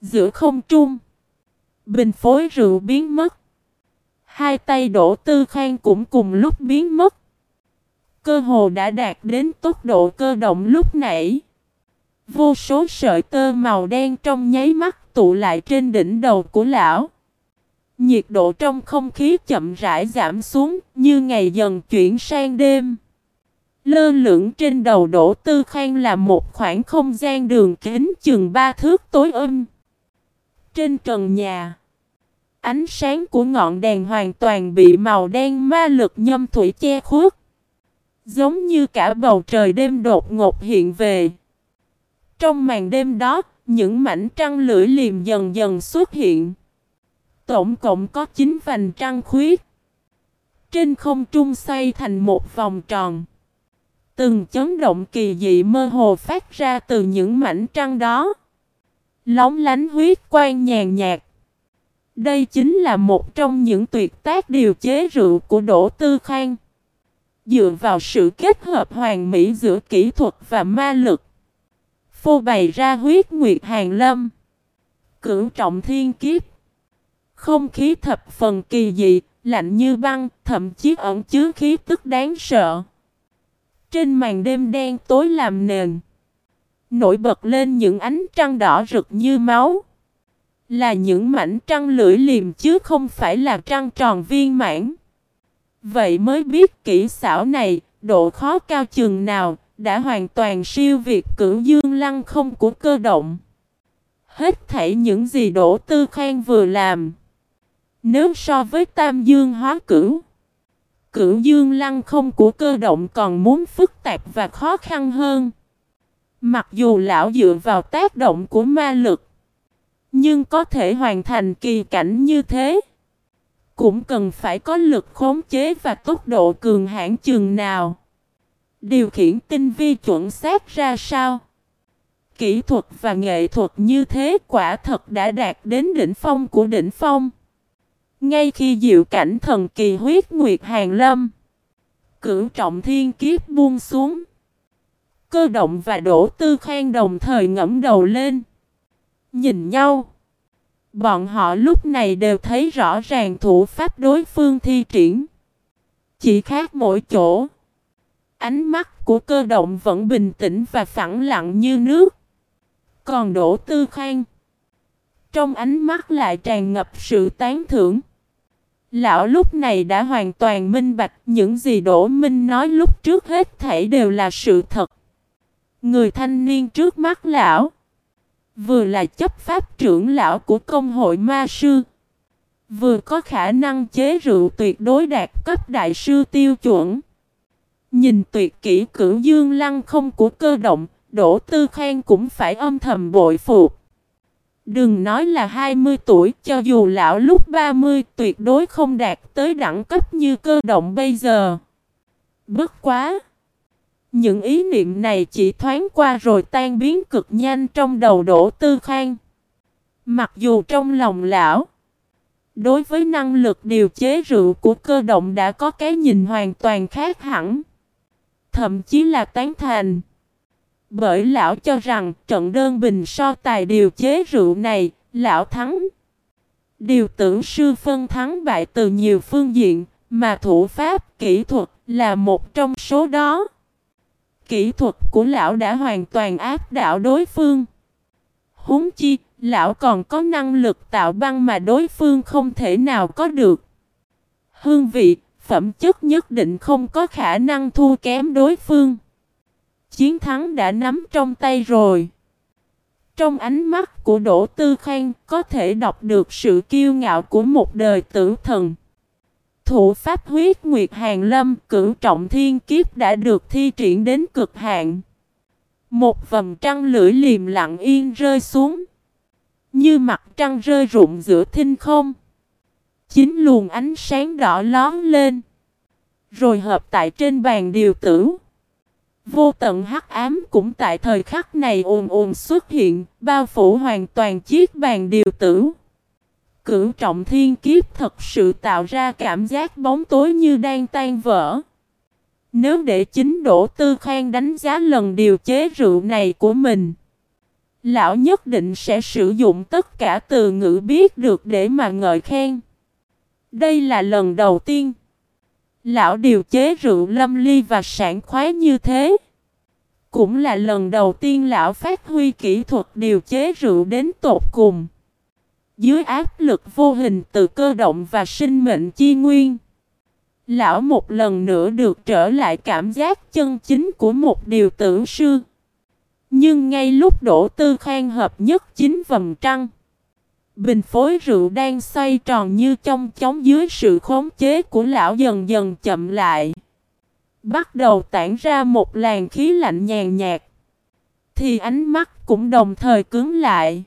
Giữa không trung. Bình phối rượu biến mất. Hai tay đổ tư khang cũng cùng lúc biến mất. Cơ hồ đã đạt đến tốc độ cơ động lúc nãy. Vô số sợi tơ màu đen trong nháy mắt tụ lại trên đỉnh đầu của lão. Nhiệt độ trong không khí chậm rãi giảm xuống như ngày dần chuyển sang đêm. Lơ lửng trên đầu đổ tư khang là một khoảng không gian đường kính chừng ba thước tối âm. Trên trần nhà, ánh sáng của ngọn đèn hoàn toàn bị màu đen ma lực nhâm thủy che khuất. Giống như cả bầu trời đêm đột ngột hiện về. Trong màn đêm đó, những mảnh trăng lưỡi liềm dần dần xuất hiện. Tổng cộng có 9 vành trăng khuyết. Trên không trung xoay thành một vòng tròn. Từng chấn động kỳ dị mơ hồ phát ra từ những mảnh trăng đó. Lóng lánh huyết quang nhàn nhạt. Đây chính là một trong những tuyệt tác điều chế rượu của Đỗ Tư Khang. Dựa vào sự kết hợp hoàn mỹ giữa kỹ thuật và ma lực. Phô bày ra huyết nguyệt hàng lâm. Cửu trọng thiên kiếp. Không khí thập phần kỳ dị, lạnh như băng, thậm chí ẩn chứa khí tức đáng sợ. Trên màn đêm đen tối làm nền. Nổi bật lên những ánh trăng đỏ rực như máu. Là những mảnh trăng lưỡi liềm chứ không phải là trăng tròn viên mãn. Vậy mới biết kỹ xảo này, độ khó cao chừng nào, đã hoàn toàn siêu việt cửu dương lăng không của cơ động. Hết thảy những gì Đỗ Tư Khang vừa làm. Nếu so với tam dương hóa cửu, cửu dương lăng không của cơ động còn muốn phức tạp và khó khăn hơn. Mặc dù lão dựa vào tác động của ma lực, nhưng có thể hoàn thành kỳ cảnh như thế. Cũng cần phải có lực khống chế và tốc độ cường hãn chừng nào. Điều khiển tinh vi chuẩn xác ra sao? Kỹ thuật và nghệ thuật như thế quả thật đã đạt đến đỉnh phong của đỉnh phong. Ngay khi diệu cảnh thần kỳ huyết nguyệt hàng lâm, cửu trọng thiên kiếp buông xuống. Cơ động và đổ tư khang đồng thời ngẫm đầu lên. Nhìn nhau. Bọn họ lúc này đều thấy rõ ràng thủ pháp đối phương thi triển. Chỉ khác mỗi chỗ. Ánh mắt của cơ động vẫn bình tĩnh và phẳng lặng như nước. Còn đổ tư khang. Trong ánh mắt lại tràn ngập sự tán thưởng. Lão lúc này đã hoàn toàn minh bạch, những gì Đỗ Minh nói lúc trước hết thảy đều là sự thật. Người thanh niên trước mắt lão vừa là chấp pháp trưởng lão của công hội ma sư, vừa có khả năng chế rượu tuyệt đối đạt cấp đại sư tiêu chuẩn. Nhìn tuyệt kỹ cửu dương lăng không của cơ động, Đỗ Tư Khang cũng phải âm thầm bội phục. Đừng nói là 20 tuổi, cho dù lão lúc 30 tuyệt đối không đạt tới đẳng cấp như cơ động bây giờ. Bất quá! Những ý niệm này chỉ thoáng qua rồi tan biến cực nhanh trong đầu Đỗ Tư Khang. Mặc dù trong lòng lão, đối với năng lực điều chế rượu của cơ động đã có cái nhìn hoàn toàn khác hẳn. Thậm chí là tán thành. Bởi lão cho rằng trận đơn bình so tài điều chế rượu này, lão thắng. Điều tưởng sư phân thắng bại từ nhiều phương diện, mà thủ pháp, kỹ thuật là một trong số đó. Kỹ thuật của lão đã hoàn toàn áp đảo đối phương. Húng chi, lão còn có năng lực tạo băng mà đối phương không thể nào có được. Hương vị, phẩm chất nhất định không có khả năng thua kém đối phương. Chiến thắng đã nắm trong tay rồi. Trong ánh mắt của Đỗ Tư Khang có thể đọc được sự kiêu ngạo của một đời tử thần. Thủ pháp huyết nguyệt hàng lâm cửu trọng thiên kiếp đã được thi triển đến cực hạn. Một vầng trăng lưỡi liềm lặng yên rơi xuống. Như mặt trăng rơi rụng giữa thinh không. Chính luồng ánh sáng đỏ lón lên. Rồi hợp tại trên bàn điều tử. Vô tận hắc ám cũng tại thời khắc này ồn ồn xuất hiện, bao phủ hoàn toàn chiếc bàn điều tử. Cửu trọng thiên kiếp thật sự tạo ra cảm giác bóng tối như đang tan vỡ. Nếu để chính Đỗ Tư Khang đánh giá lần điều chế rượu này của mình, Lão nhất định sẽ sử dụng tất cả từ ngữ biết được để mà ngợi khen. Đây là lần đầu tiên. Lão điều chế rượu lâm ly và sản khoái như thế. Cũng là lần đầu tiên lão phát huy kỹ thuật điều chế rượu đến tột cùng. Dưới áp lực vô hình từ cơ động và sinh mệnh chi nguyên. Lão một lần nữa được trở lại cảm giác chân chính của một điều tử sư. Nhưng ngay lúc đổ tư khang hợp nhất chính vầng trăng. Bình phối rượu đang xoay tròn như trong chóng dưới sự khống chế của lão dần dần chậm lại. Bắt đầu tản ra một làn khí lạnh nhàn nhạt. Thì ánh mắt cũng đồng thời cứng lại.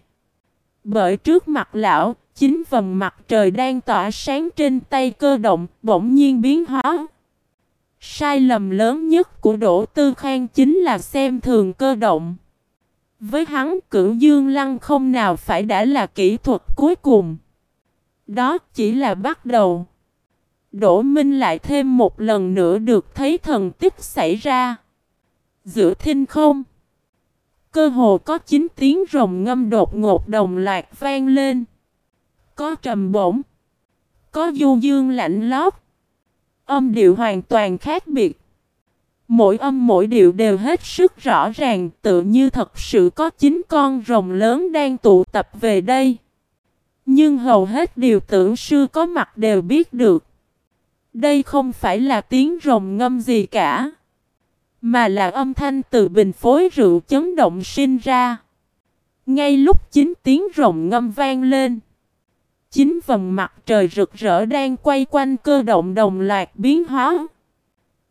Bởi trước mặt lão, chính vầng mặt trời đang tỏa sáng trên tay cơ động, bỗng nhiên biến hóa. Sai lầm lớn nhất của Đỗ Tư Khang chính là xem thường cơ động. Với hắn cửu dương lăng không nào phải đã là kỹ thuật cuối cùng. Đó chỉ là bắt đầu. Đỗ Minh lại thêm một lần nữa được thấy thần tích xảy ra. Giữa thinh không. Cơ hồ có chín tiếng rồng ngâm đột ngột đồng loạt vang lên. Có trầm bổng. Có du dương lạnh lót. Âm điệu hoàn toàn khác biệt. Mỗi âm, mỗi điệu đều hết sức rõ ràng tự như thật sự có chín con rồng lớn đang tụ tập về đây. Nhưng hầu hết điều tưởng sư có mặt đều biết được. Đây không phải là tiếng rồng ngâm gì cả. Mà là âm thanh từ bình phối rượu chấn động sinh ra. Ngay lúc chín tiếng rồng ngâm vang lên. Chính vầng mặt trời rực rỡ đang quay quanh cơ động đồng loạt biến hóa.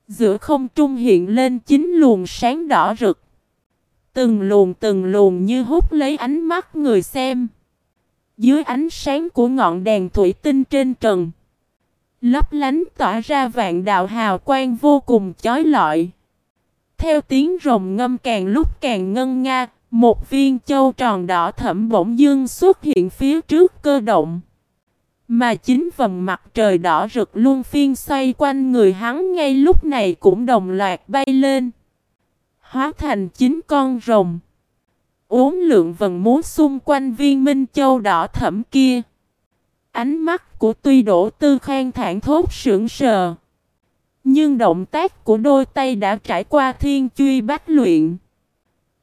Giữa không trung hiện lên chín luồng sáng đỏ rực. Từng luồng từng luồng như hút lấy ánh mắt người xem. Dưới ánh sáng của ngọn đèn thủy tinh trên trần. Lấp lánh tỏa ra vạn đạo hào quang vô cùng chói lọi. Theo tiếng rồng ngâm càng lúc càng ngân nga, một viên châu tròn đỏ thẫm bỗng dưng xuất hiện phía trước cơ động. Mà chính vầng mặt trời đỏ rực luôn phiên xoay quanh người hắn ngay lúc này cũng đồng loạt bay lên. Hóa thành chín con rồng. Uốn lượng vần múa xung quanh viên minh châu đỏ thẫm kia. Ánh mắt của tuy đổ tư khang thản thốt sững sờ. Nhưng động tác của đôi tay đã trải qua thiên truy bách luyện.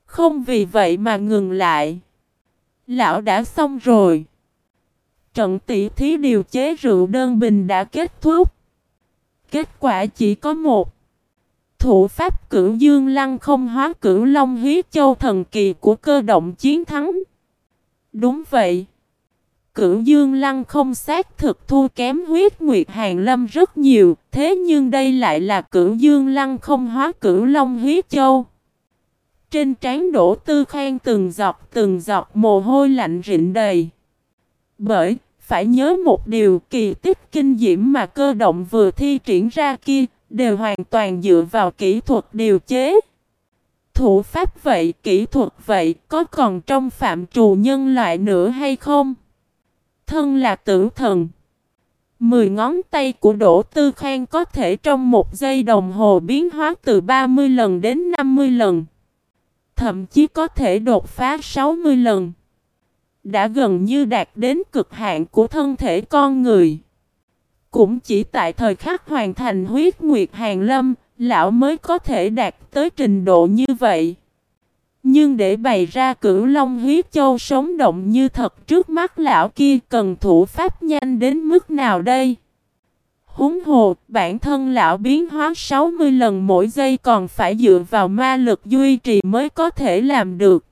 Không vì vậy mà ngừng lại. Lão đã xong rồi. Trận tỷ thí điều chế rượu đơn bình đã kết thúc. Kết quả chỉ có một. Thủ pháp cửu dương lăng không hóa cửu long hí châu thần kỳ của cơ động chiến thắng. Đúng vậy. Cửu dương lăng không xác thực thua kém huyết nguyệt hàng lâm rất nhiều. Thế nhưng đây lại là cửu dương lăng không hóa cửu long hí châu. Trên trán đổ tư khoan từng giọt từng giọt mồ hôi lạnh rịn đầy. Bởi phải nhớ một điều kỳ tích kinh diễm mà cơ động vừa thi triển ra kia, đều hoàn toàn dựa vào kỹ thuật điều chế. Thủ pháp vậy, kỹ thuật vậy, có còn trong phạm trù nhân loại nữa hay không? Thân là tử thần. Mười ngón tay của Đỗ Tư Khang có thể trong một giây đồng hồ biến hóa từ 30 lần đến 50 lần. Thậm chí có thể đột phá 60 lần đã gần như đạt đến cực hạn của thân thể con người. Cũng chỉ tại thời khắc hoàn thành huyết nguyệt hàng lâm, lão mới có thể đạt tới trình độ như vậy. Nhưng để bày ra cửu long huyết châu sống động như thật trước mắt lão kia cần thủ pháp nhanh đến mức nào đây? Húng hồ, bản thân lão biến hóa 60 lần mỗi giây còn phải dựa vào ma lực duy trì mới có thể làm được.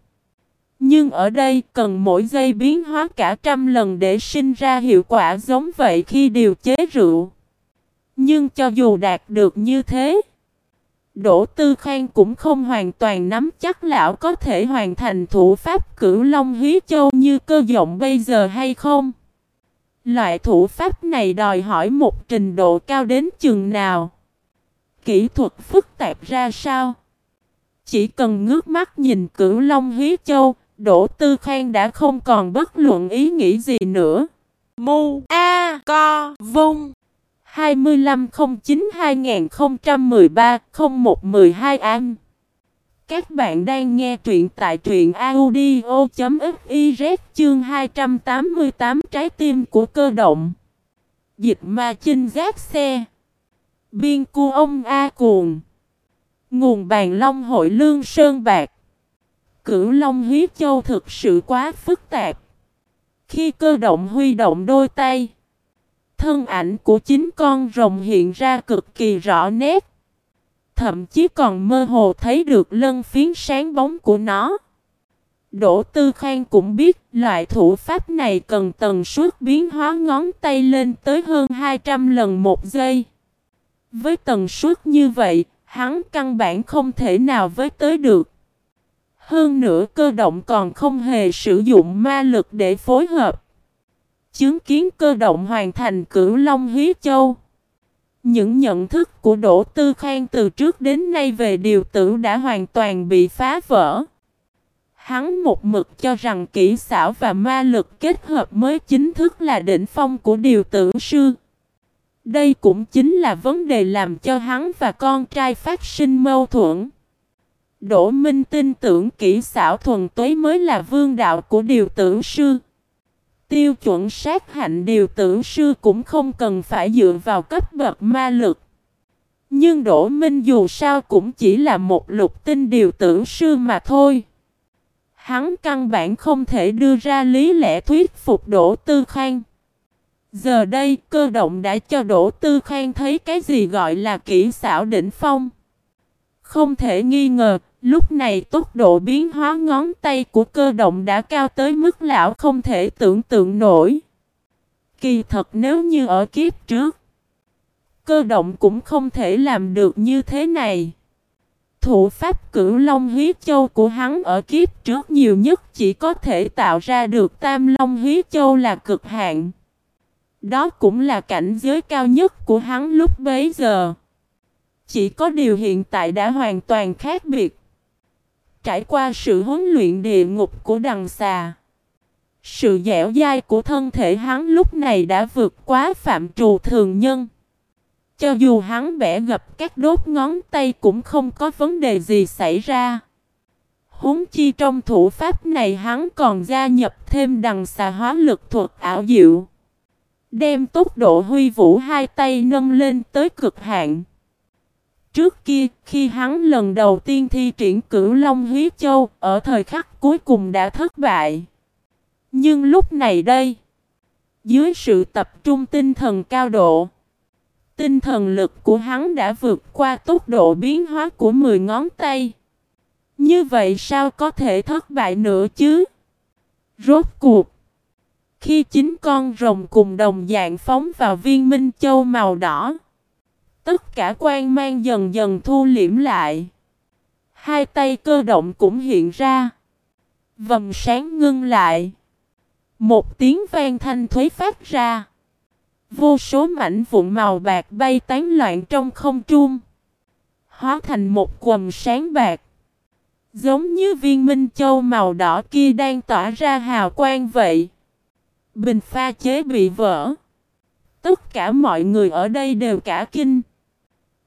Nhưng ở đây cần mỗi giây biến hóa cả trăm lần để sinh ra hiệu quả giống vậy khi điều chế rượu. Nhưng cho dù đạt được như thế, Đỗ Tư Khang cũng không hoàn toàn nắm chắc lão có thể hoàn thành thủ pháp cửu long hí châu như cơ giọng bây giờ hay không. Loại thủ pháp này đòi hỏi một trình độ cao đến chừng nào. Kỹ thuật phức tạp ra sao? Chỉ cần ngước mắt nhìn cửu long hí châu, Đỗ Tư Khang đã không còn bất luận ý nghĩ gì nữa. Mu A Co Vung 2509-2013-0112 An Các bạn đang nghe truyện tại truyện audio.fiz chương 288 trái tim của cơ động. Dịch ma chinh gác xe. Biên cu ông A cuồng. Nguồn bàn long hội lương sơn bạc. Cửu long hí châu thực sự quá phức tạp. Khi cơ động huy động đôi tay. Thân ảnh của chính con rồng hiện ra cực kỳ rõ nét. Thậm chí còn mơ hồ thấy được lân phiến sáng bóng của nó. Đỗ Tư Khang cũng biết loại thủ pháp này cần tần suất biến hóa ngón tay lên tới hơn 200 lần một giây. Với tần suất như vậy, hắn căn bản không thể nào với tới được. Hơn nữa cơ động còn không hề sử dụng ma lực để phối hợp. Chứng kiến cơ động hoàn thành cửu Long Hí Châu. Những nhận thức của Đỗ Tư Khang từ trước đến nay về điều tử đã hoàn toàn bị phá vỡ. Hắn một mực cho rằng kỹ xảo và ma lực kết hợp mới chính thức là đỉnh phong của điều tử sư. Đây cũng chính là vấn đề làm cho hắn và con trai phát sinh mâu thuẫn. Đỗ Minh tin tưởng kỹ xảo thuần tuế mới là vương đạo của điều tử sư. Tiêu chuẩn sát hạnh điều tử sư cũng không cần phải dựa vào cấp bậc ma lực. Nhưng Đỗ Minh dù sao cũng chỉ là một lục tinh điều tử sư mà thôi. Hắn căn bản không thể đưa ra lý lẽ thuyết phục Đỗ Tư Khang. Giờ đây cơ động đã cho Đỗ Tư Khang thấy cái gì gọi là kỹ xảo đỉnh phong. Không thể nghi ngờ, lúc này tốc độ biến hóa ngón tay của cơ động đã cao tới mức lão không thể tưởng tượng nổi. Kỳ thật nếu như ở kiếp trước, cơ động cũng không thể làm được như thế này. Thủ pháp cửu long hí châu của hắn ở kiếp trước nhiều nhất chỉ có thể tạo ra được tam long hí châu là cực hạn. Đó cũng là cảnh giới cao nhất của hắn lúc bấy giờ. Chỉ có điều hiện tại đã hoàn toàn khác biệt. Trải qua sự huấn luyện địa ngục của đằng xà. Sự dẻo dai của thân thể hắn lúc này đã vượt quá phạm trù thường nhân. Cho dù hắn bẻ gập các đốt ngón tay cũng không có vấn đề gì xảy ra. Huống chi trong thủ pháp này hắn còn gia nhập thêm đằng xà hóa lực thuật ảo diệu. Đem tốc độ huy vũ hai tay nâng lên tới cực hạn. Trước kia, khi hắn lần đầu tiên thi triển cửu Long Huyết Châu, ở thời khắc cuối cùng đã thất bại. Nhưng lúc này đây, dưới sự tập trung tinh thần cao độ, tinh thần lực của hắn đã vượt qua tốc độ biến hóa của 10 ngón tay. Như vậy sao có thể thất bại nữa chứ? Rốt cuộc, khi chính con rồng cùng đồng dạng phóng vào viên minh châu màu đỏ, Tất cả quan mang dần dần thu liễm lại. Hai tay cơ động cũng hiện ra. Vầng sáng ngưng lại. Một tiếng vang thanh thuế phát ra. Vô số mảnh vụn màu bạc bay tán loạn trong không trung. Hóa thành một quầm sáng bạc. Giống như viên minh châu màu đỏ kia đang tỏa ra hào quang vậy. Bình pha chế bị vỡ. Tất cả mọi người ở đây đều cả kinh.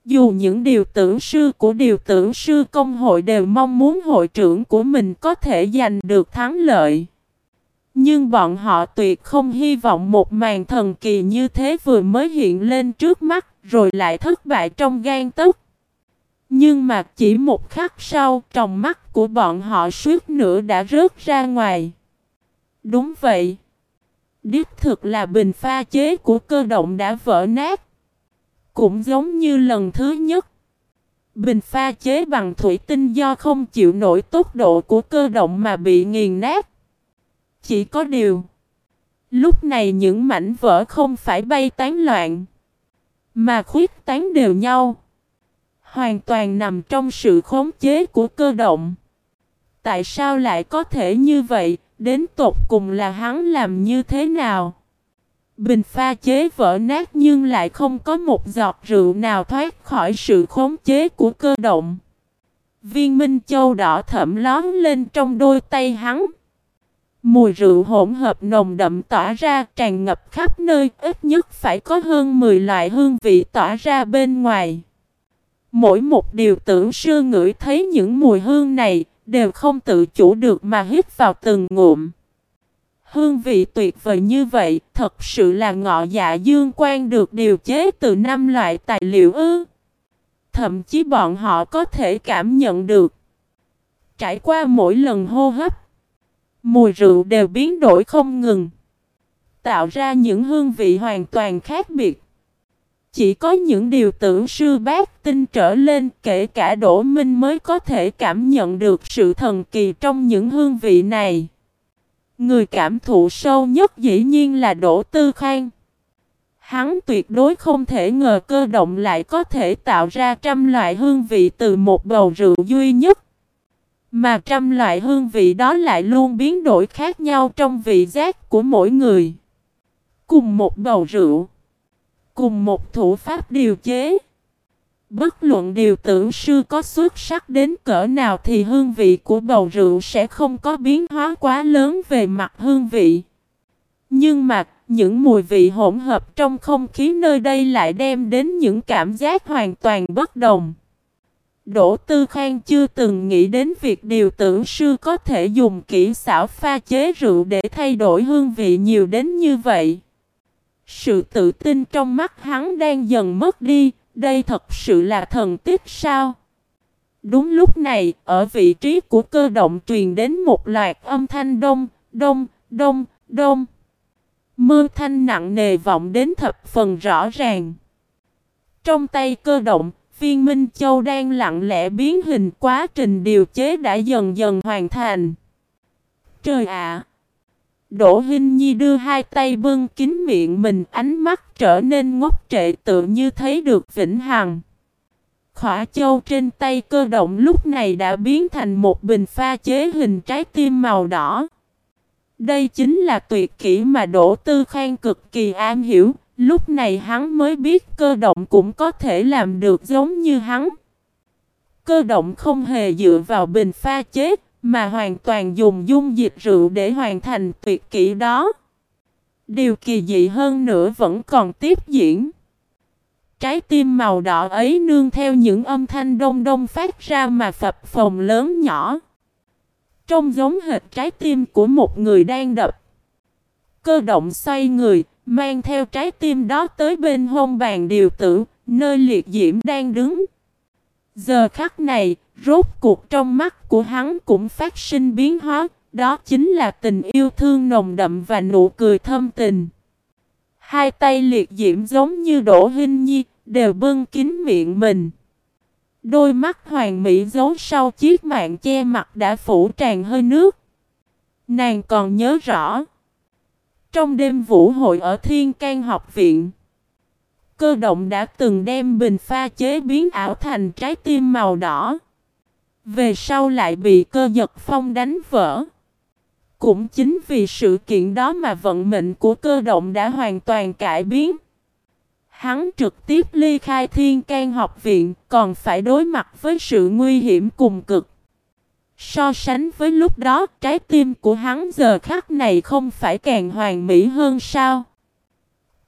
Dù những điều tưởng sư của điều tưởng sư công hội đều mong muốn hội trưởng của mình có thể giành được thắng lợi. Nhưng bọn họ tuyệt không hy vọng một màn thần kỳ như thế vừa mới hiện lên trước mắt rồi lại thất bại trong gan tức Nhưng mà chỉ một khắc sau, trong mắt của bọn họ suốt nữa đã rớt ra ngoài. Đúng vậy. Đích thực là bình pha chế của cơ động đã vỡ nát. Cũng giống như lần thứ nhất. Bình pha chế bằng thủy tinh do không chịu nổi tốc độ của cơ động mà bị nghiền nát. Chỉ có điều. Lúc này những mảnh vỡ không phải bay tán loạn. Mà khuyết tán đều nhau. Hoàn toàn nằm trong sự khống chế của cơ động. Tại sao lại có thể như vậy? Đến tột cùng là hắn làm như thế nào? Bình pha chế vỡ nát nhưng lại không có một giọt rượu nào thoát khỏi sự khống chế của cơ động. Viên Minh Châu đỏ thẫm lón lên trong đôi tay hắn. Mùi rượu hỗn hợp nồng đậm tỏa ra tràn ngập khắp nơi, ít nhất phải có hơn 10 loại hương vị tỏa ra bên ngoài. Mỗi một điều tưởng sư ngửi thấy những mùi hương này, đều không tự chủ được mà hít vào từng ngụm. Hương vị tuyệt vời như vậy, thật sự là ngọ dạ dương quan được điều chế từ năm loại tài liệu ư. Thậm chí bọn họ có thể cảm nhận được. Trải qua mỗi lần hô hấp, mùi rượu đều biến đổi không ngừng. Tạo ra những hương vị hoàn toàn khác biệt. Chỉ có những điều tưởng sư bác tinh trở lên kể cả Đỗ Minh mới có thể cảm nhận được sự thần kỳ trong những hương vị này. Người cảm thụ sâu nhất dĩ nhiên là Đỗ Tư Khang. Hắn tuyệt đối không thể ngờ cơ động lại có thể tạo ra trăm loại hương vị từ một bầu rượu duy nhất. Mà trăm loại hương vị đó lại luôn biến đổi khác nhau trong vị giác của mỗi người. Cùng một bầu rượu. Cùng một thủ pháp điều chế. Bất luận điều tưởng sư có xuất sắc đến cỡ nào thì hương vị của bầu rượu sẽ không có biến hóa quá lớn về mặt hương vị. Nhưng mà, những mùi vị hỗn hợp trong không khí nơi đây lại đem đến những cảm giác hoàn toàn bất đồng. Đỗ Tư Khang chưa từng nghĩ đến việc điều tưởng sư có thể dùng kỹ xảo pha chế rượu để thay đổi hương vị nhiều đến như vậy. Sự tự tin trong mắt hắn đang dần mất đi, đây thật sự là thần tích sao? Đúng lúc này, ở vị trí của cơ động truyền đến một loạt âm thanh đông, đông, đông, đông. Mưa thanh nặng nề vọng đến thập phần rõ ràng. Trong tay cơ động, viên Minh Châu đang lặng lẽ biến hình quá trình điều chế đã dần dần hoàn thành. Trời ạ! Đỗ Hinh Nhi đưa hai tay bưng kín miệng mình ánh mắt trở nên ngốc trệ tự như thấy được vĩnh hằng. Khỏa châu trên tay cơ động lúc này đã biến thành một bình pha chế hình trái tim màu đỏ. Đây chính là tuyệt kỹ mà Đỗ Tư Khang cực kỳ am hiểu, lúc này hắn mới biết cơ động cũng có thể làm được giống như hắn. Cơ động không hề dựa vào bình pha chế, mà hoàn toàn dùng dung dịch rượu để hoàn thành tuyệt kỹ đó. Điều kỳ dị hơn nữa vẫn còn tiếp diễn. Trái tim màu đỏ ấy nương theo những âm thanh đông đông phát ra mà phập phồng lớn nhỏ. Trông giống hệt trái tim của một người đang đập. Cơ động xoay người, mang theo trái tim đó tới bên hông bàn điều tử, nơi liệt diễm đang đứng. Giờ khắc này, rốt cuộc trong mắt của hắn cũng phát sinh biến hóa, đó chính là tình yêu thương nồng đậm và nụ cười thâm tình. Hai tay liệt diễm giống như đổ hình nhi, đều bưng kín miệng mình. Đôi mắt hoàng mỹ giấu sau chiếc mạng che mặt đã phủ tràn hơi nước. Nàng còn nhớ rõ. Trong đêm vũ hội ở Thiên can học viện, cơ động đã từng đem bình pha chế biến ảo thành trái tim màu đỏ. Về sau lại bị cơ giật phong đánh vỡ. Cũng chính vì sự kiện đó mà vận mệnh của cơ động đã hoàn toàn cải biến. Hắn trực tiếp ly khai thiên can học viện còn phải đối mặt với sự nguy hiểm cùng cực. So sánh với lúc đó, trái tim của hắn giờ khắc này không phải càng hoàn mỹ hơn sao?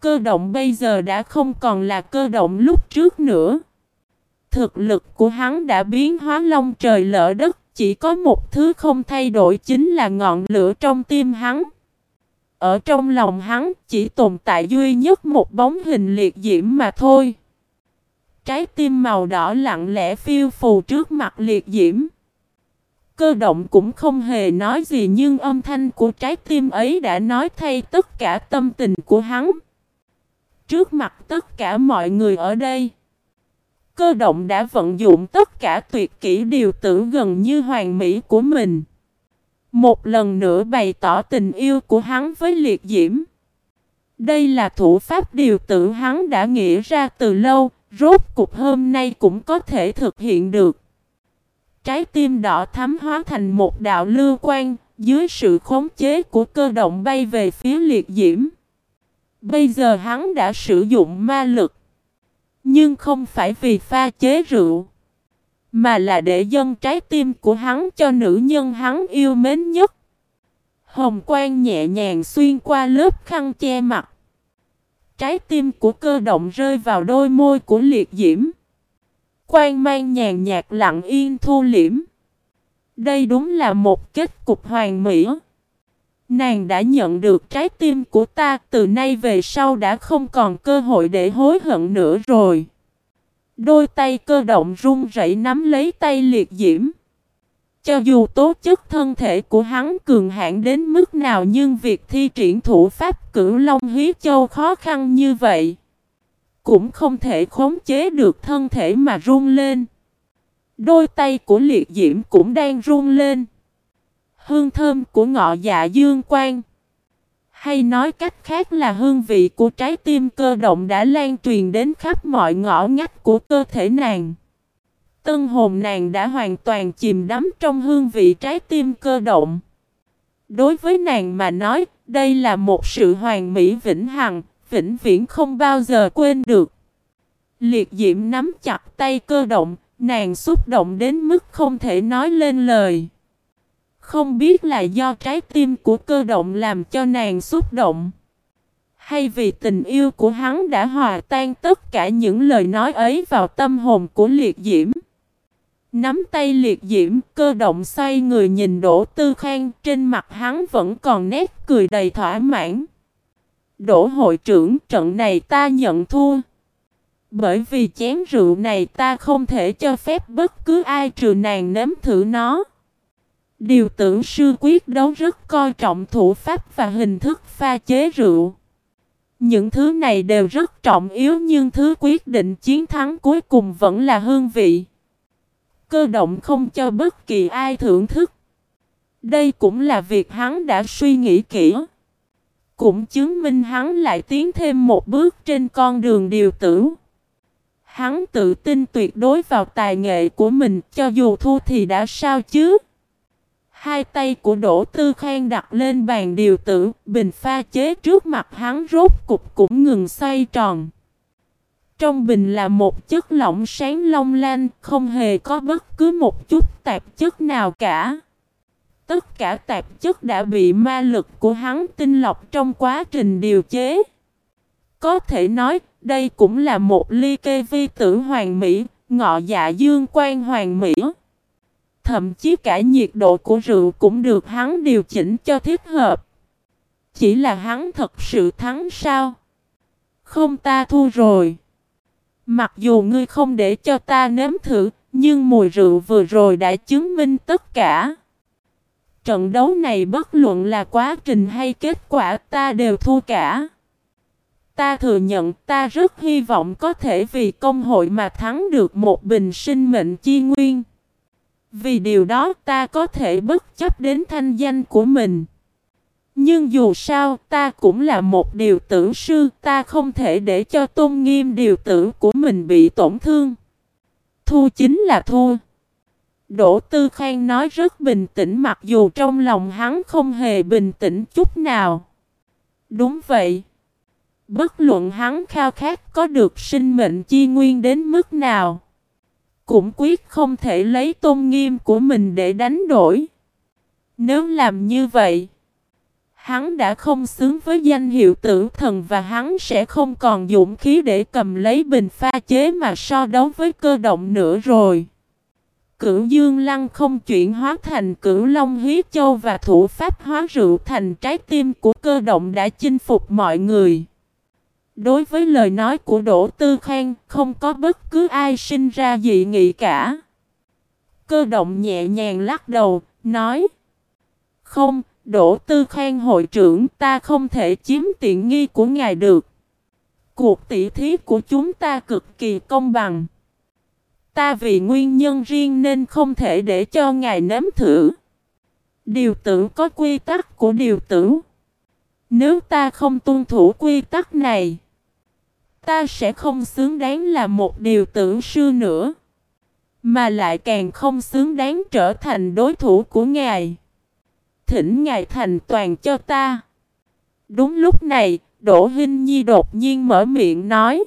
Cơ động bây giờ đã không còn là cơ động lúc trước nữa. Thực lực của hắn đã biến hóa long trời lỡ đất, chỉ có một thứ không thay đổi chính là ngọn lửa trong tim hắn. Ở trong lòng hắn chỉ tồn tại duy nhất một bóng hình liệt diễm mà thôi. Trái tim màu đỏ lặng lẽ phiêu phù trước mặt liệt diễm. Cơ động cũng không hề nói gì nhưng âm thanh của trái tim ấy đã nói thay tất cả tâm tình của hắn. Trước mặt tất cả mọi người ở đây. Cơ động đã vận dụng tất cả tuyệt kỹ điều tử gần như hoàn mỹ của mình. Một lần nữa bày tỏ tình yêu của hắn với liệt diễm. Đây là thủ pháp điều tử hắn đã nghĩ ra từ lâu, rốt cục hôm nay cũng có thể thực hiện được. Trái tim đỏ thắm hóa thành một đạo lưu quan, dưới sự khống chế của cơ động bay về phía liệt diễm. Bây giờ hắn đã sử dụng ma lực. Nhưng không phải vì pha chế rượu. Mà là để dâng trái tim của hắn cho nữ nhân hắn yêu mến nhất. Hồng quang nhẹ nhàng xuyên qua lớp khăn che mặt. Trái tim của cơ động rơi vào đôi môi của liệt diễm. quan mang nhàn nhạt lặng yên thu liễm. Đây đúng là một kết cục hoàn mỹ. Nàng đã nhận được trái tim của ta, từ nay về sau đã không còn cơ hội để hối hận nữa rồi. Đôi tay cơ động run rẩy nắm lấy tay liệt diễm. Cho dù tố chất thân thể của hắn cường hãn đến mức nào nhưng việc thi triển thủ pháp cửu long hí châu khó khăn như vậy. Cũng không thể khống chế được thân thể mà run lên. Đôi tay của liệt diễm cũng đang run lên. Hương thơm của ngọ dạ dương quang. Hay nói cách khác là hương vị của trái tim cơ động đã lan truyền đến khắp mọi ngõ ngách của cơ thể nàng. Tân hồn nàng đã hoàn toàn chìm đắm trong hương vị trái tim cơ động. Đối với nàng mà nói, đây là một sự hoàn mỹ vĩnh hằng, vĩnh viễn không bao giờ quên được. Liệt diễm nắm chặt tay cơ động, nàng xúc động đến mức không thể nói lên lời. Không biết là do trái tim của cơ động làm cho nàng xúc động. Hay vì tình yêu của hắn đã hòa tan tất cả những lời nói ấy vào tâm hồn của liệt diễm. Nắm tay liệt diễm, cơ động xoay người nhìn Đỗ Tư Khang, trên mặt hắn vẫn còn nét cười đầy thỏa mãn. Đỗ hội trưởng, trận này ta nhận thua. Bởi vì chén rượu này ta không thể cho phép bất cứ ai trừ nàng nếm thử nó. Điều tử sư quyết đấu rất coi trọng thủ pháp và hình thức pha chế rượu. Những thứ này đều rất trọng yếu nhưng thứ quyết định chiến thắng cuối cùng vẫn là hương vị. Cơ động không cho bất kỳ ai thưởng thức. Đây cũng là việc hắn đã suy nghĩ kỹ. Cũng chứng minh hắn lại tiến thêm một bước trên con đường điều tử. Hắn tự tin tuyệt đối vào tài nghệ của mình, cho dù thua thì đã sao chứ. Hai tay của Đỗ Tư Khang đặt lên bàn điều tử, bình pha chế trước mặt hắn rốt cục cũng ngừng xoay tròn. Trong bình là một chất lỏng sáng long lanh, không hề có bất cứ một chút tạp chất nào cả. Tất cả tạp chất đã bị ma lực của hắn tinh lọc trong quá trình điều chế. Có thể nói, đây cũng là một ly kê vi tử hoàng mỹ, ngọ dạ dương quan hoàng mỹ. Thậm chí cả nhiệt độ của rượu cũng được hắn điều chỉnh cho thích hợp. Chỉ là hắn thật sự thắng sao? Không ta thua rồi. Mặc dù ngươi không để cho ta nếm thử, nhưng mùi rượu vừa rồi đã chứng minh tất cả. Trận đấu này bất luận là quá trình hay kết quả ta đều thua cả. Ta thừa nhận ta rất hy vọng có thể vì công hội mà thắng được một bình sinh mệnh chi nguyên. Vì điều đó ta có thể bất chấp đến thanh danh của mình. Nhưng dù sao, ta cũng là một điều tử sư, ta không thể để cho tôn nghiêm điều tử của mình bị tổn thương. Thua chính là thua. Đỗ Tư Khang nói rất bình tĩnh mặc dù trong lòng hắn không hề bình tĩnh chút nào. Đúng vậy. Bất luận hắn khao khát có được sinh mệnh chi nguyên đến mức nào. Cũng quyết không thể lấy tôn nghiêm của mình để đánh đổi. Nếu làm như vậy, hắn đã không xứng với danh hiệu tử thần và hắn sẽ không còn dũng khí để cầm lấy bình pha chế mà so đấu với cơ động nữa rồi. Cửu Dương Lăng không chuyển hóa thành cửu Long Hí Châu và thủ pháp hóa rượu thành trái tim của cơ động đã chinh phục mọi người. Đối với lời nói của Đỗ Tư Khang, không có bất cứ ai sinh ra dị nghị cả. Cơ động nhẹ nhàng lắc đầu, nói Không, Đỗ Tư Khang hội trưởng ta không thể chiếm tiện nghi của ngài được. Cuộc tỷ thí của chúng ta cực kỳ công bằng. Ta vì nguyên nhân riêng nên không thể để cho ngài nếm thử. Điều tử có quy tắc của điều tử. Nếu ta không tuân thủ quy tắc này, ta sẽ không xứng đáng là một điều tử sư nữa. Mà lại càng không xứng đáng trở thành đối thủ của ngài. Thỉnh ngài thành toàn cho ta. Đúng lúc này, Đỗ Hinh Nhi đột nhiên mở miệng nói.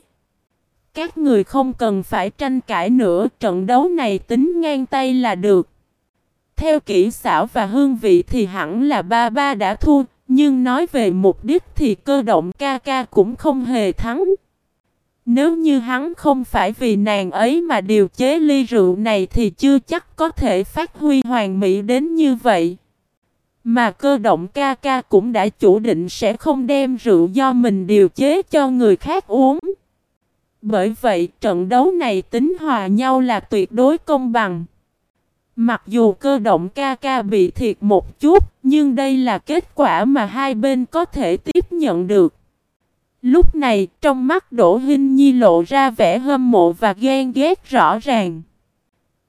Các người không cần phải tranh cãi nữa, trận đấu này tính ngang tay là được. Theo kỹ xảo và hương vị thì hẳn là ba ba đã thua, nhưng nói về mục đích thì cơ động ca ca cũng không hề thắng. Nếu như hắn không phải vì nàng ấy mà điều chế ly rượu này thì chưa chắc có thể phát huy hoàn mỹ đến như vậy. Mà cơ động ca ca cũng đã chủ định sẽ không đem rượu do mình điều chế cho người khác uống. Bởi vậy trận đấu này tính hòa nhau là tuyệt đối công bằng. Mặc dù cơ động ca ca bị thiệt một chút, nhưng đây là kết quả mà hai bên có thể tiếp nhận được. Lúc này, trong mắt Đỗ Hinh Nhi lộ ra vẻ hâm mộ và ghen ghét rõ ràng.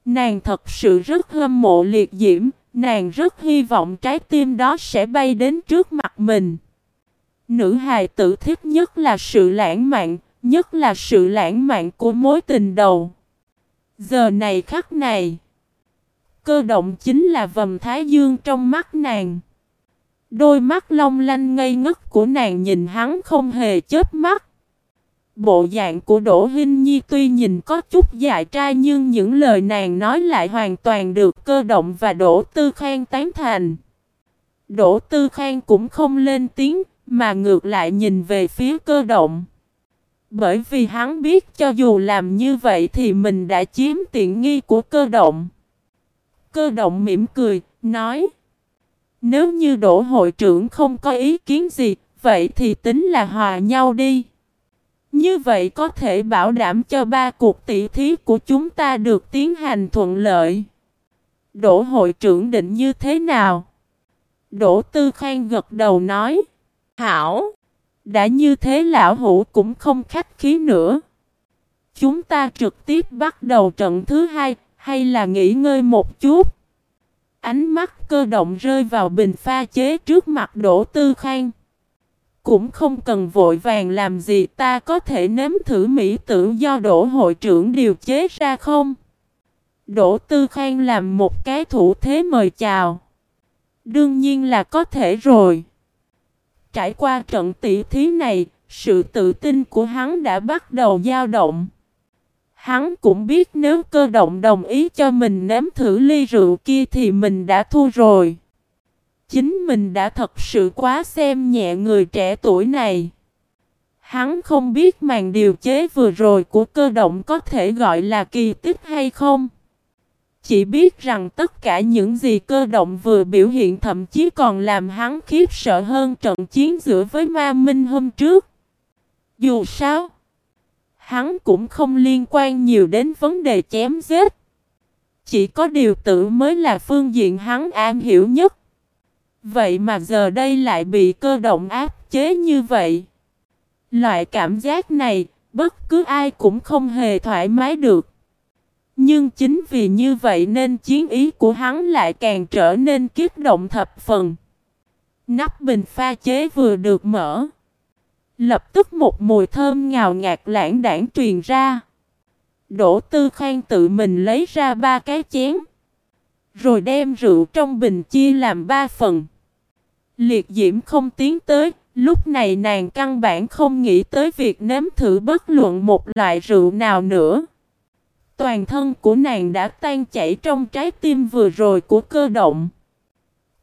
Nàng thật sự rất hâm mộ liệt diễm, nàng rất hy vọng trái tim đó sẽ bay đến trước mặt mình. Nữ hài tử thích nhất là sự lãng mạn, nhất là sự lãng mạn của mối tình đầu. Giờ này khắc này, cơ động chính là vầm thái dương trong mắt nàng. Đôi mắt long lanh ngây ngất của nàng nhìn hắn không hề chớp mắt. Bộ dạng của Đỗ Hinh Nhi tuy nhìn có chút dại trai nhưng những lời nàng nói lại hoàn toàn được cơ động và Đỗ Tư Khang tán thành. Đỗ Tư Khang cũng không lên tiếng mà ngược lại nhìn về phía cơ động. Bởi vì hắn biết cho dù làm như vậy thì mình đã chiếm tiện nghi của cơ động. Cơ động mỉm cười, nói nếu như đỗ hội trưởng không có ý kiến gì, vậy thì tính là hòa nhau đi. Như vậy có thể bảo đảm cho ba cuộc tỷ thí của chúng ta được tiến hành thuận lợi. Đỗ hội trưởng định như thế nào? Đỗ Tư Khang gật đầu nói. Hảo! Đã như thế lão hủ cũng không khách khí nữa. Chúng ta trực tiếp bắt đầu trận thứ hai, hay là nghỉ ngơi một chút? Ánh mắt cơ động rơi vào bình pha chế trước mặt Đỗ Tư Khang. Cũng không cần vội vàng làm gì ta có thể nếm thử mỹ tử do Đỗ hội trưởng điều chế ra không? Đỗ Tư Khang làm một cái thủ thế mời chào. Đương nhiên là có thể rồi. Trải qua trận tỷ thí này, sự tự tin của hắn đã bắt đầu dao động. Hắn cũng biết nếu cơ động đồng ý cho mình nếm thử ly rượu kia thì mình đã thua rồi. Chính mình đã thật sự quá xem nhẹ người trẻ tuổi này. Hắn không biết màn điều chế vừa rồi của cơ động có thể gọi là kỳ tích hay không. Chỉ biết rằng tất cả những gì cơ động vừa biểu hiện thậm chí còn làm hắn khiếp sợ hơn trận chiến giữa với ma minh hôm trước. Dù sao, hắn cũng không liên quan nhiều đến vấn đề chém giết. Chỉ có điều tử mới là phương diện hắn am hiểu nhất. Vậy mà giờ đây lại bị cơ động áp chế như vậy. Loại cảm giác này, bất cứ ai cũng không hề thoải mái được. Nhưng chính vì như vậy nên chiến ý của hắn lại càng trở nên kiết động thập phần. Nắp bình pha chế vừa được mở. Lập tức một mùi thơm ngào ngạt lãng đảng truyền ra. Đỗ Tư Khang tự mình lấy ra ba cái chén. Rồi đem rượu trong bình chia làm ba phần. Liệt diễm không tiến tới, lúc này nàng căn bản không nghĩ tới việc nếm thử bất luận một loại rượu nào nữa. Toàn thân của nàng đã tan chảy trong trái tim vừa rồi của cơ động.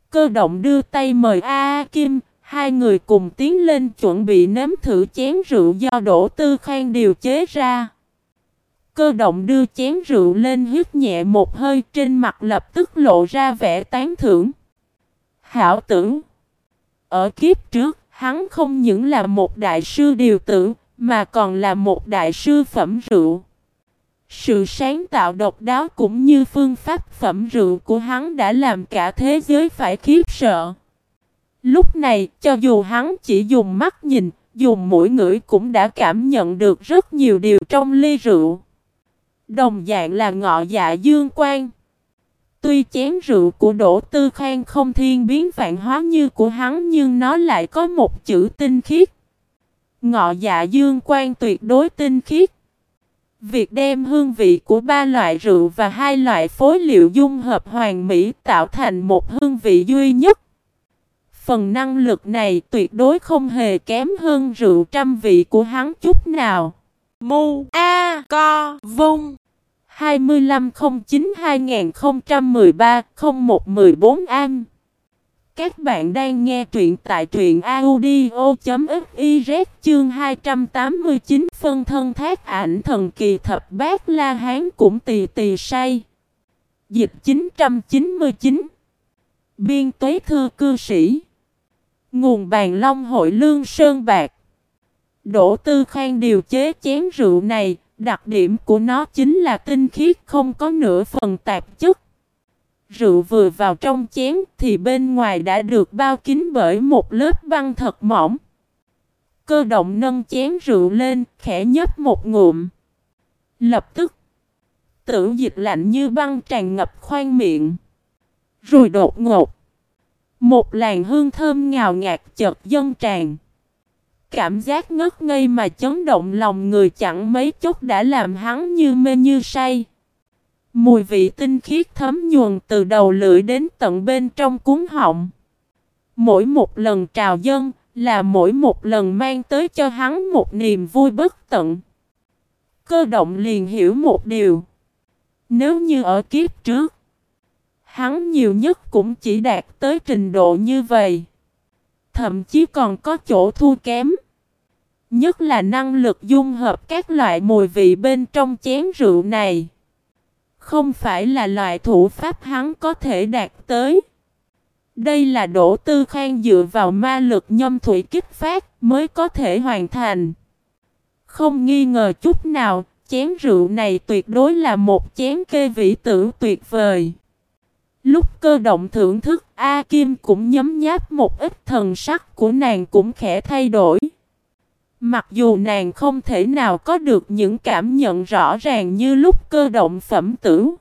Cơ động đưa tay mời A, A Kim, hai người cùng tiến lên chuẩn bị nếm thử chén rượu do Đỗ Tư Khang điều chế ra. Cơ động đưa chén rượu lên hít nhẹ một hơi trên mặt lập tức lộ ra vẻ tán thưởng. Hảo tưởng Ở kiếp trước, hắn không những là một đại sư điều tử, mà còn là một đại sư phẩm rượu. Sự sáng tạo độc đáo cũng như phương pháp phẩm rượu của hắn đã làm cả thế giới phải khiếp sợ. Lúc này, cho dù hắn chỉ dùng mắt nhìn, dùng mũi ngửi cũng đã cảm nhận được rất nhiều điều trong ly rượu. Đồng dạng là ngọ dạ dương quan. Tuy chén rượu của Đỗ Tư Khang không thiên biến vạn hóa như của hắn nhưng nó lại có một chữ tinh khiết. Ngọ dạ dương quan tuyệt đối tinh khiết. Việc đem hương vị của ba loại rượu và hai loại phối liệu dung hợp hoàn mỹ tạo thành một hương vị duy nhất. Phần năng lực này tuyệt đối không hề kém hơn rượu trăm vị của hắn chút nào. Mu A Co Vung 2509-2013-0114 An Các bạn đang nghe truyện tại truyện audio.fiz chương 289 phân thân thác ảnh thần kỳ thập bát la hán cũng tì tì say. Dịch 999 Biên tuế thư cư sĩ Nguồn bàn long hội lương sơn bạc Đỗ Tư Khang điều chế chén rượu này, đặc điểm của nó chính là tinh khiết không có nửa phần tạp chất. Rượu vừa vào trong chén thì bên ngoài đã được bao kín bởi một lớp băng thật mỏng. Cơ động nâng chén rượu lên, khẽ nhấp một ngụm. Lập tức, tử dịch lạnh như băng tràn ngập khoang miệng. Rồi đột ngột, một làn hương thơm ngào ngạt chợt dâng tràn. Cảm giác ngất ngây mà chấn động lòng người chẳng mấy chốc đã làm hắn như mê như say. Mùi vị tinh khiết thấm nhuần từ đầu lưỡi đến tận bên trong cuốn họng. Mỗi một lần trào dân là mỗi một lần mang tới cho hắn một niềm vui bất tận. Cơ động liền hiểu một điều. Nếu như ở kiếp trước, hắn nhiều nhất cũng chỉ đạt tới trình độ như vậy. Thậm chí còn có chỗ thua kém. Nhất là năng lực dung hợp các loại mùi vị bên trong chén rượu này. Không phải là loại thủ pháp hắn có thể đạt tới. Đây là đổ tư khang dựa vào ma lực nhâm thủy kích phát mới có thể hoàn thành. Không nghi ngờ chút nào, chén rượu này tuyệt đối là một chén kê vĩ tử tuyệt vời. Lúc cơ động thưởng thức, A Kim cũng nhấm nháp một ít thần sắc của nàng cũng khẽ thay đổi. Mặc dù nàng không thể nào có được những cảm nhận rõ ràng như lúc cơ động phẩm tử.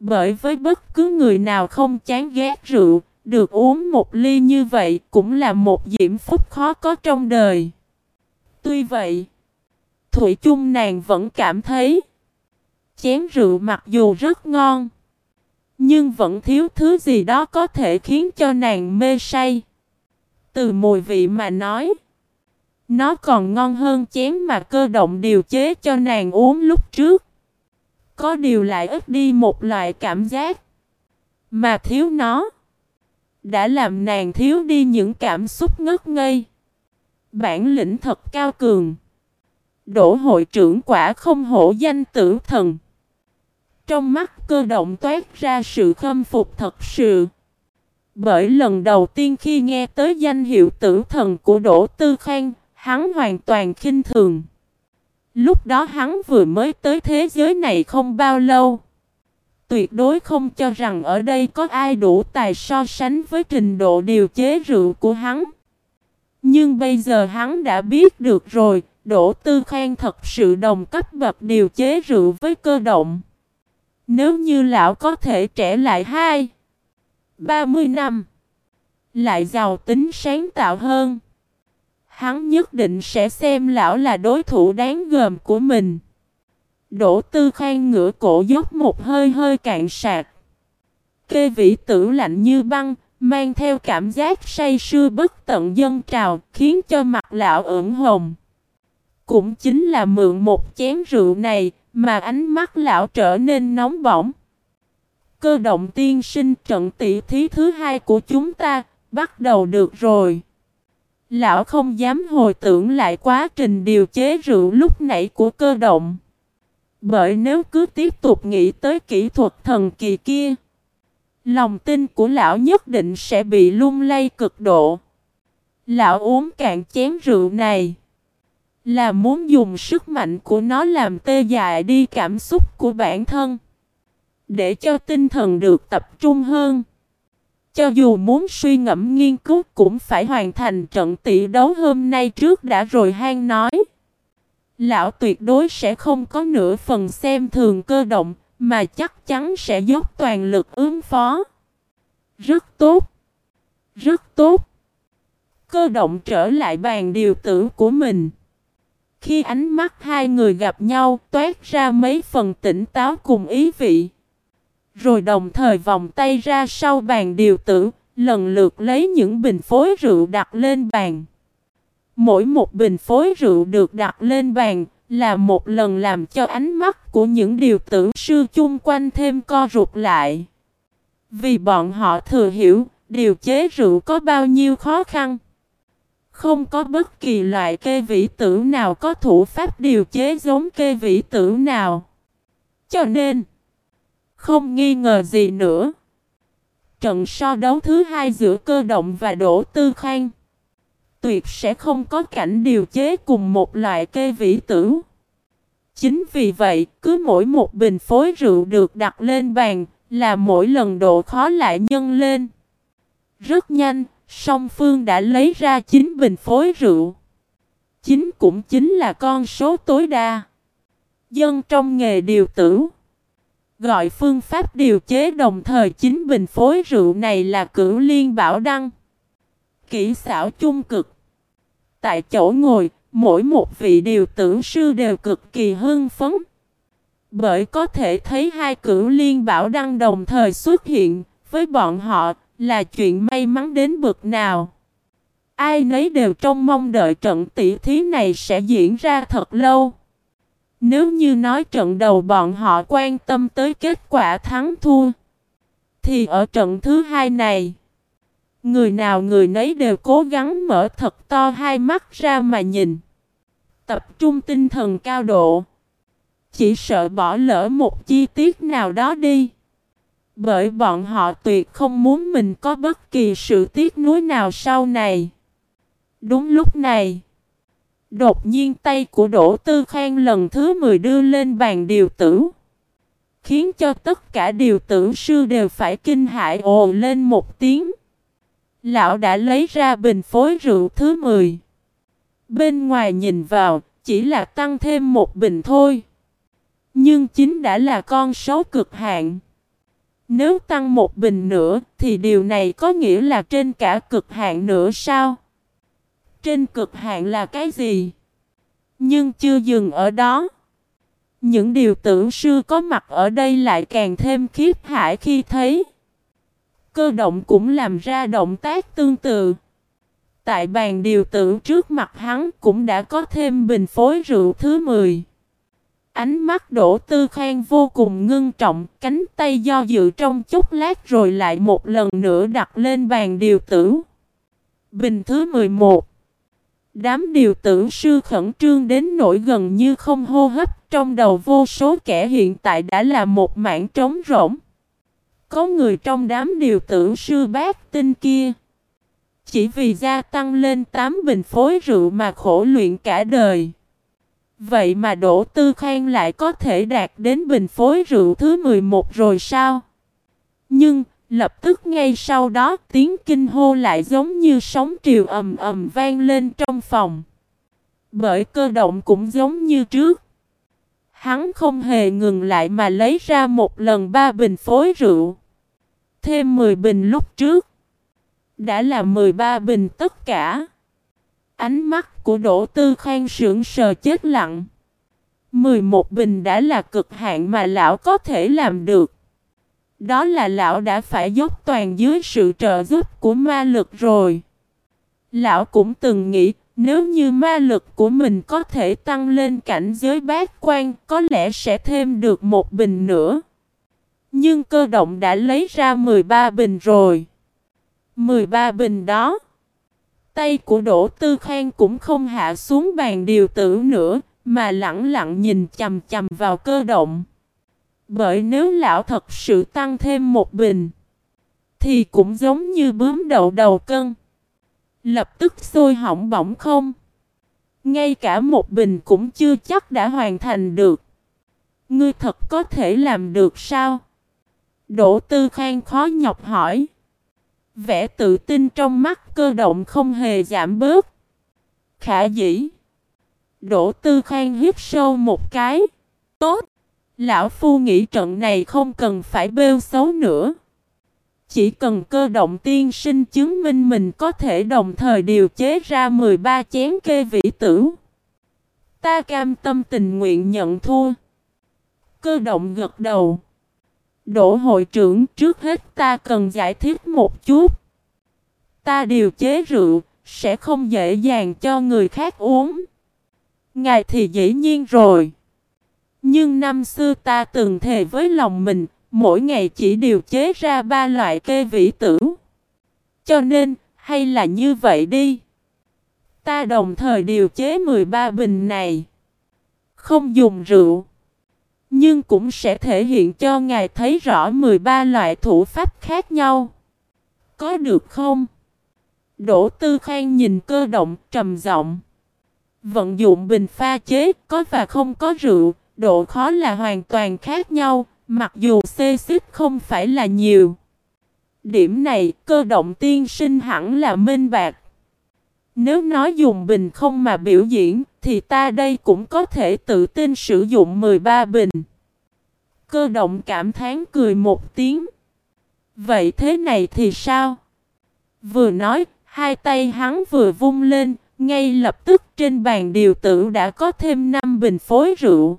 Bởi với bất cứ người nào không chán ghét rượu, được uống một ly như vậy cũng là một diễm phúc khó có trong đời. Tuy vậy, Thủy chung nàng vẫn cảm thấy chén rượu mặc dù rất ngon, nhưng vẫn thiếu thứ gì đó có thể khiến cho nàng mê say. Từ mùi vị mà nói, nó còn ngon hơn chén mà cơ động điều chế cho nàng uống lúc trước. Có điều lại ít đi một loại cảm giác. Mà thiếu nó. Đã làm nàng thiếu đi những cảm xúc ngất ngây. Bản lĩnh thật cao cường. Đỗ hội trưởng quả không hổ danh tử thần. Trong mắt cơ động toát ra sự khâm phục thật sự. Bởi lần đầu tiên khi nghe tới danh hiệu tử thần của Đỗ Tư Khang, Hắn hoàn toàn khinh thường. Lúc đó hắn vừa mới tới thế giới này không bao lâu. Tuyệt đối không cho rằng ở đây có ai đủ tài so sánh với trình độ điều chế rượu của hắn. Nhưng bây giờ hắn đã biết được rồi, Đỗ Tư Khang thật sự đồng cấp bậc điều chế rượu với cơ động. Nếu như lão có thể trẻ lại hai, ba mươi năm, lại giàu tính sáng tạo hơn. Hắn nhất định sẽ xem lão là đối thủ đáng gờm của mình. Đỗ Tư Khang ngửa cổ dốc một hơi hơi cạn sạc. Kê vĩ tử lạnh như băng, mang theo cảm giác say sưa bất tận dân trào, khiến cho mặt lão ửng hồng. Cũng chính là mượn một chén rượu này, mà ánh mắt lão trở nên nóng bỏng. Cơ động tiên sinh trận tỷ thí thứ hai của chúng ta, bắt đầu được rồi. Lão không dám hồi tưởng lại quá trình điều chế rượu lúc nãy của cơ động. Bởi nếu cứ tiếp tục nghĩ tới kỹ thuật thần kỳ kia, lòng tin của lão nhất định sẽ bị lung lay cực độ. Lão uống cạn chén rượu này là muốn dùng sức mạnh của nó làm tê dại đi cảm xúc của bản thân. Để cho tinh thần được tập trung hơn. Cho dù muốn suy ngẫm nghiên cứu cũng phải hoàn thành trận tỷ đấu hôm nay trước đã rồi hang nói. Lão tuyệt đối sẽ không có nửa phần xem thường cơ động, mà chắc chắn sẽ dốc toàn lực ứng phó. Rất tốt. Rất tốt. Cơ động trở lại bàn điều tử của mình. Khi ánh mắt hai người gặp nhau toát ra mấy phần tỉnh táo cùng ý vị. Rồi đồng thời vòng tay ra sau bàn điều tử, lần lượt lấy những bình phối rượu đặt lên bàn. Mỗi một bình phối rượu được đặt lên bàn là một lần làm cho ánh mắt của những điều tử sư chung quanh thêm co rụt lại. Vì bọn họ thừa hiểu, điều chế rượu có bao nhiêu khó khăn. Không có bất kỳ loại kê vĩ tử nào có thủ pháp điều chế giống kê vĩ tử nào. Cho nên, không nghi ngờ gì nữa. Trận so đấu thứ hai giữa cơ động và đổ tư khang. Tuyệt sẽ không có cảnh điều chế cùng một loại kê vĩ tử. Chính vì vậy, cứ mỗi một bình phối rượu được đặt lên bàn, là mỗi lần độ khó lại nhân lên. Rất nhanh, song phương đã lấy ra 9 bình phối rượu. 9 cũng chính là con số tối đa. Dân trong nghề điều tử. Gọi phương pháp điều chế đồng thời 9 bình phối rượu này là cửu liên bảo đăng. Kỹ xảo chung cực. Tại chỗ ngồi, mỗi một vị điều tử sư đều cực kỳ hưng phấn. Bởi có thể thấy hai cửu liên bảo đăng đồng thời xuất hiện, với bọn họ là chuyện may mắn đến bực nào. Ai nấy đều trông mong đợi trận tỷ thí này sẽ diễn ra thật lâu. Nếu như nói trận đầu bọn họ quan tâm tới kết quả thắng thua, thì ở trận thứ hai này, người nào người nấy đều cố gắng mở thật to hai mắt ra mà nhìn. Tập trung tinh thần cao độ. Chỉ sợ bỏ lỡ một chi tiết nào đó đi. Bởi bọn họ tuyệt không muốn mình có bất kỳ sự tiếc nuối nào sau này. Đúng lúc này, đột nhiên tay của Đỗ Tư Khang lần thứ 10 đưa lên bàn điều tử. Khiến cho tất cả điều tử sư đều phải kinh hãi ồ lên một tiếng. Lão đã lấy ra bình phối rượu thứ 10. Bên ngoài nhìn vào, chỉ là tăng thêm một bình thôi. Nhưng chính đã là con số cực hạn. Nếu tăng một bình nữa, thì điều này có nghĩa là trên cả cực hạn nữa sao? Trên cực hạn là cái gì? Nhưng chưa dừng ở đó. Những điều tưởng sư có mặt ở đây lại càng thêm khiếp hãi khi thấy. Cơ động cũng làm ra động tác tương tự. Tại bàn điều tử trước mặt hắn cũng đã có thêm bình phối rượu thứ 10. Ánh mắt đổ tư khang vô cùng ngưng trọng, cánh tay do dự trong chốc lát rồi lại một lần nữa đặt lên bàn điều tử. Bình thứ 11 Đám điều tử sư khẩn trương đến nỗi gần như không hô hấp trong đầu vô số kẻ hiện tại đã là một mảng trống rỗng. Có người trong đám điều tử sư bác tinh kia. Chỉ vì gia tăng lên 8 bình phối rượu mà khổ luyện cả đời. Vậy mà Đỗ Tư Khang lại có thể đạt đến bình phối rượu thứ 11 rồi sao? Nhưng, lập tức ngay sau đó tiếng kinh hô lại giống như sóng triều ầm ầm vang lên trong phòng. Bởi cơ động cũng giống như trước. Hắn không hề ngừng lại mà lấy ra một lần ba bình phối rượu. Thêm 10 bình lúc trước. Đã là 13 bình tất cả. Ánh mắt của Đỗ Tư Khang sững sờ chết lặng. 11 bình đã là cực hạn mà lão có thể làm được. Đó là lão đã phải dốc toàn dưới sự trợ giúp của ma lực rồi. Lão cũng từng nghĩ, nếu như ma lực của mình có thể tăng lên cảnh giới bát quan, có lẽ sẽ thêm được một bình nữa. Nhưng cơ động đã lấy ra 13 bình rồi. 13 bình đó. Tay của Đỗ Tư Khang cũng không hạ xuống bàn điều tử nữa, mà lặng lặng nhìn chầm chầm vào cơ động. Bởi nếu lão thật sự tăng thêm một bình, thì cũng giống như bướm đậu đầu cân. Lập tức sôi hỏng bỏng không. Ngay cả một bình cũng chưa chắc đã hoàn thành được. Ngươi thật có thể làm được sao? Đỗ Tư Khang khó nhọc hỏi. Vẻ tự tin trong mắt cơ động không hề giảm bớt. Khả dĩ. Đỗ Tư Khang hít sâu một cái. Tốt. Lão Phu nghĩ trận này không cần phải bêu xấu nữa. Chỉ cần cơ động tiên sinh chứng minh mình có thể đồng thời điều chế ra 13 chén kê vĩ tử. Ta cam tâm tình nguyện nhận thua. Cơ động gật đầu. Đỗ hội trưởng trước hết ta cần giải thích một chút. Ta điều chế rượu, sẽ không dễ dàng cho người khác uống. Ngài thì dĩ nhiên rồi. Nhưng năm xưa ta từng thề với lòng mình, mỗi ngày chỉ điều chế ra ba loại kê vĩ tử. Cho nên, hay là như vậy đi. Ta đồng thời điều chế 13 bình này. Không dùng rượu. Nhưng cũng sẽ thể hiện cho ngài thấy rõ 13 loại thủ pháp khác nhau. Có được không? Đỗ Tư Khang nhìn cơ động trầm giọng. Vận dụng bình pha chế có và không có rượu, độ khó là hoàn toàn khác nhau, mặc dù xê xích không phải là nhiều. Điểm này cơ động tiên sinh hẳn là minh bạc. Nếu nói dùng bình không mà biểu diễn thì ta đây cũng có thể tự tin sử dụng 13 bình. Cơ động cảm thán cười một tiếng. Vậy thế này thì sao? Vừa nói, hai tay hắn vừa vung lên, ngay lập tức trên bàn điều tử đã có thêm 5 bình phối rượu.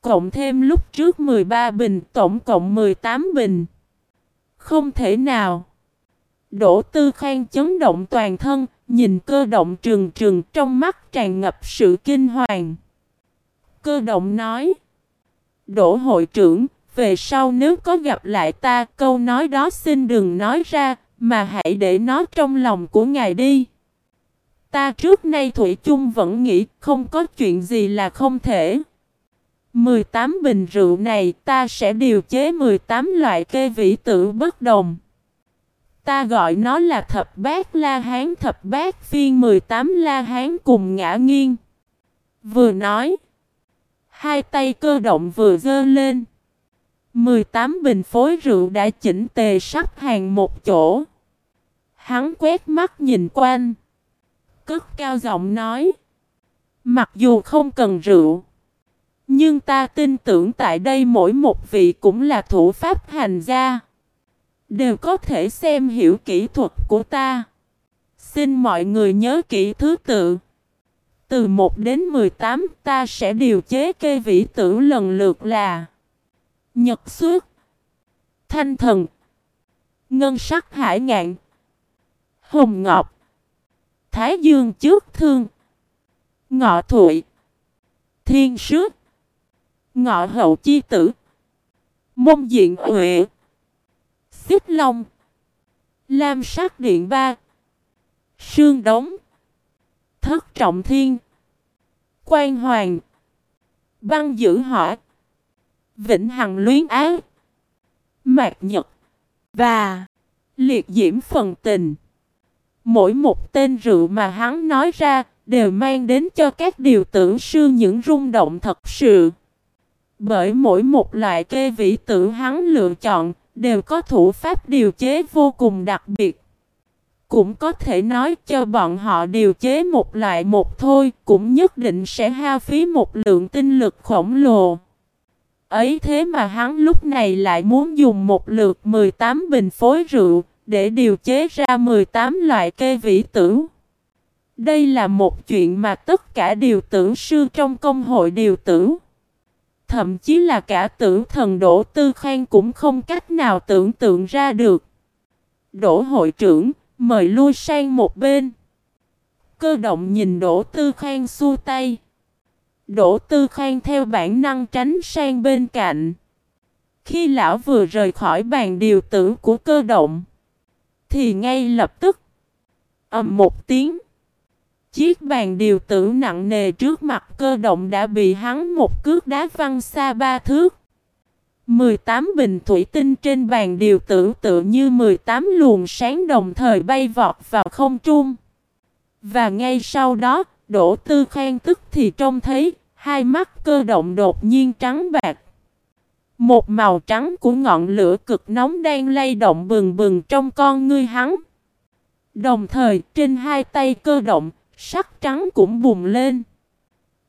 Cộng thêm lúc trước 13 bình, tổng cộng 18 bình. Không thể nào. Đỗ Tư Khang chấn động toàn thân, nhìn cơ động trường trường trong mắt tràn ngập sự kinh hoàng. Cơ động nói. Đỗ hội trưởng, về sau nếu có gặp lại ta câu nói đó xin đừng nói ra, mà hãy để nó trong lòng của ngài đi. Ta trước nay Thủy chung vẫn nghĩ không có chuyện gì là không thể. 18 bình rượu này ta sẽ điều chế 18 loại kê vĩ tử bất đồng. Ta gọi nó là thập bát la hán thập bát phiên 18 la hán cùng ngã nghiêng. Vừa nói. Hai tay cơ động vừa dơ lên. 18 bình phối rượu đã chỉnh tề sắp hàng một chỗ. Hắn quét mắt nhìn quanh. Cất cao giọng nói. Mặc dù không cần rượu. Nhưng ta tin tưởng tại đây mỗi một vị cũng là thủ pháp hành gia. Đều có thể xem hiểu kỹ thuật của ta. Xin mọi người nhớ kỹ thứ tự. Từ 1 đến 18 ta sẽ điều chế kê vĩ tử lần lượt là Nhật xuất, Thanh thần, Ngân sắc hải ngạn, Hồng ngọc, Thái dương trước thương, Ngọ thụy Thiên sước, Ngọ hậu chi tử Mông diện huệ Xích long. Lam sắc điện ba. Sương đống. Thất trọng thiên. Quan hoàng. Băng giữ hỏa. Vĩnh hằng luyến ái Mạc nhật. Và Liệt diễm phần tình. Mỗi một tên rượu mà hắn nói ra Đều mang đến cho các điều tử sư những rung động thật sự. Bởi mỗi một loại kê vị tử hắn lựa chọn Đều có thủ pháp điều chế vô cùng đặc biệt cũng có thể nói cho bọn họ điều chế một loại một thôi, cũng nhất định sẽ hao phí một lượng tinh lực khổng lồ. Ấy thế mà hắn lúc này lại muốn dùng một lượt 18 bình phối rượu để điều chế ra 18 loại kê vĩ tử. Đây là một chuyện mà tất cả điều tử sư trong công hội điều tử. Thậm chí là cả tử thần Đỗ Tư Khang cũng không cách nào tưởng tượng ra được. Đỗ hội trưởng, Mời lui sang một bên. Cơ động nhìn Đỗ Tư Khang xua tay. Đỗ Tư Khang theo bản năng tránh sang bên cạnh. Khi lão vừa rời khỏi bàn điều tử của cơ động, thì ngay lập tức, ầm một tiếng, chiếc bàn điều tử nặng nề trước mặt cơ động đã bị hắn một cước đá văng xa ba thước. 18 bình thủy tinh trên bàn điều tử tự như 18 luồng sáng đồng thời bay vọt vào không trung. Và ngay sau đó, Đỗ Tư Khang tức thì trông thấy, hai mắt cơ động đột nhiên trắng bạc. Một màu trắng của ngọn lửa cực nóng đang lay động bừng bừng trong con ngươi hắn. Đồng thời, trên hai tay cơ động, sắc trắng cũng bùng lên.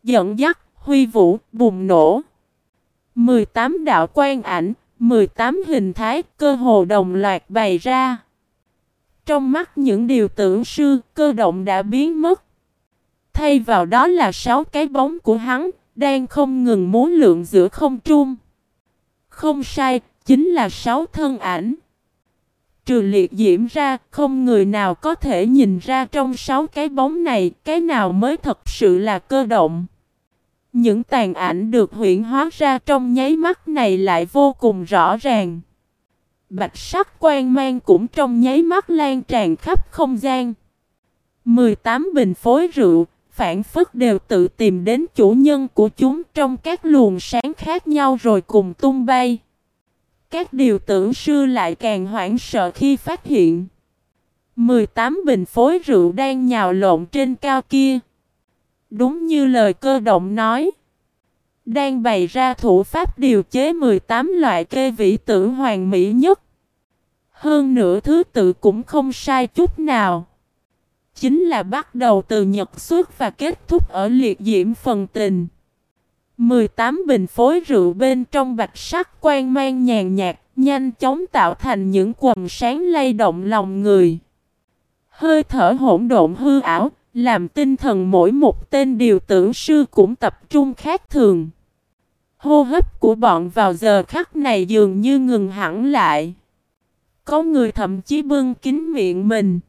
giận dắt, huy vũ, bùng nổ. 18 đạo quan ảnh, 18 hình thái cơ hồ đồng loạt bày ra. Trong mắt những điều tưởng sư, cơ động đã biến mất. Thay vào đó là sáu cái bóng của hắn, đang không ngừng múa lượng giữa không trung. Không sai, chính là sáu thân ảnh. Trừ liệt diễm ra, không người nào có thể nhìn ra trong sáu cái bóng này, cái nào mới thật sự là cơ động. Những tàn ảnh được huyện hóa ra trong nháy mắt này lại vô cùng rõ ràng. Bạch sắc quang mang cũng trong nháy mắt lan tràn khắp không gian. 18 bình phối rượu, phản phất đều tự tìm đến chủ nhân của chúng trong các luồng sáng khác nhau rồi cùng tung bay. Các điều tưởng sư lại càng hoảng sợ khi phát hiện. 18 bình phối rượu đang nhào lộn trên cao kia. Đúng như lời cơ động nói. Đang bày ra thủ pháp điều chế 18 loại kê vĩ tử hoàn mỹ nhất. Hơn nữa thứ tự cũng không sai chút nào. Chính là bắt đầu từ nhật xuất và kết thúc ở liệt diễm phần tình. 18 bình phối rượu bên trong bạch sắc quang mang nhàn nhạt, nhanh chóng tạo thành những quần sáng lay động lòng người. Hơi thở hỗn độn hư ảo, làm tinh thần mỗi một tên điều tưởng sư cũng tập trung khác thường. Hô hấp của bọn vào giờ khắc này dường như ngừng hẳn lại. Có người thậm chí bưng kín miệng mình.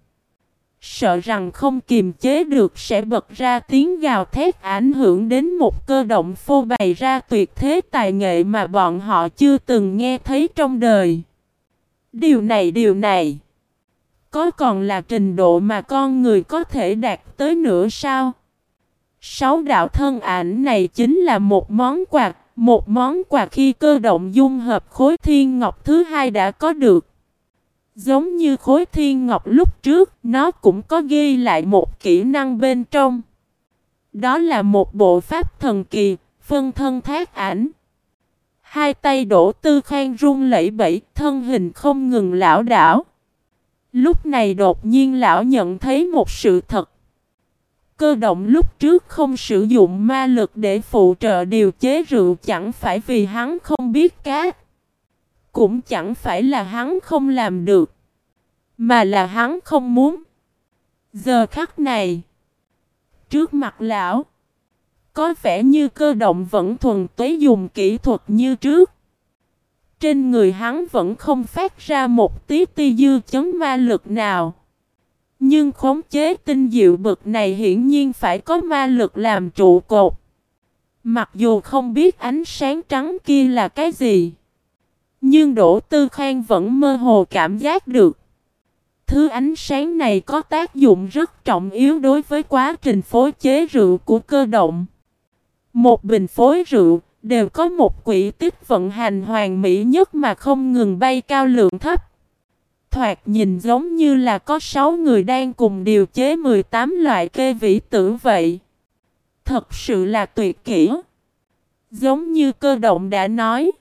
Sợ rằng không kiềm chế được sẽ bật ra tiếng gào thét ảnh hưởng đến một cơ động phô bày ra tuyệt thế tài nghệ mà bọn họ chưa từng nghe thấy trong đời. Điều này điều này có còn là trình độ mà con người có thể đạt tới nữa sao? Sáu đạo thân ảnh này chính là một món quà, một món quà khi cơ động dung hợp khối thiên ngọc thứ hai đã có được. Giống như khối thiên ngọc lúc trước, nó cũng có ghi lại một kỹ năng bên trong. Đó là một bộ pháp thần kỳ, phân thân thác ảnh. Hai tay đổ tư khang run lẩy bẩy, thân hình không ngừng lão đảo. Lúc này đột nhiên lão nhận thấy một sự thật. Cơ động lúc trước không sử dụng ma lực để phụ trợ điều chế rượu chẳng phải vì hắn không biết cát. Cũng chẳng phải là hắn không làm được. Mà là hắn không muốn. Giờ khắc này. Trước mặt lão. Có vẻ như cơ động vẫn thuần túy dùng kỹ thuật như trước. Trên người hắn vẫn không phát ra một tí ti dư chấn ma lực nào. Nhưng khống chế tinh diệu bực này hiển nhiên phải có ma lực làm trụ cột. Mặc dù không biết ánh sáng trắng kia là cái gì. Nhưng Đỗ Tư Khang vẫn mơ hồ cảm giác được. Thứ ánh sáng này có tác dụng rất trọng yếu đối với quá trình phối chế rượu của cơ động. Một bình phối rượu đều có một quỹ tích vận hành hoàn mỹ nhất mà không ngừng bay cao lượng thấp. Thoạt nhìn giống như là có 6 người đang cùng điều chế 18 loại kê vĩ tử vậy. Thật sự là tuyệt kỹ. Giống như cơ động đã nói.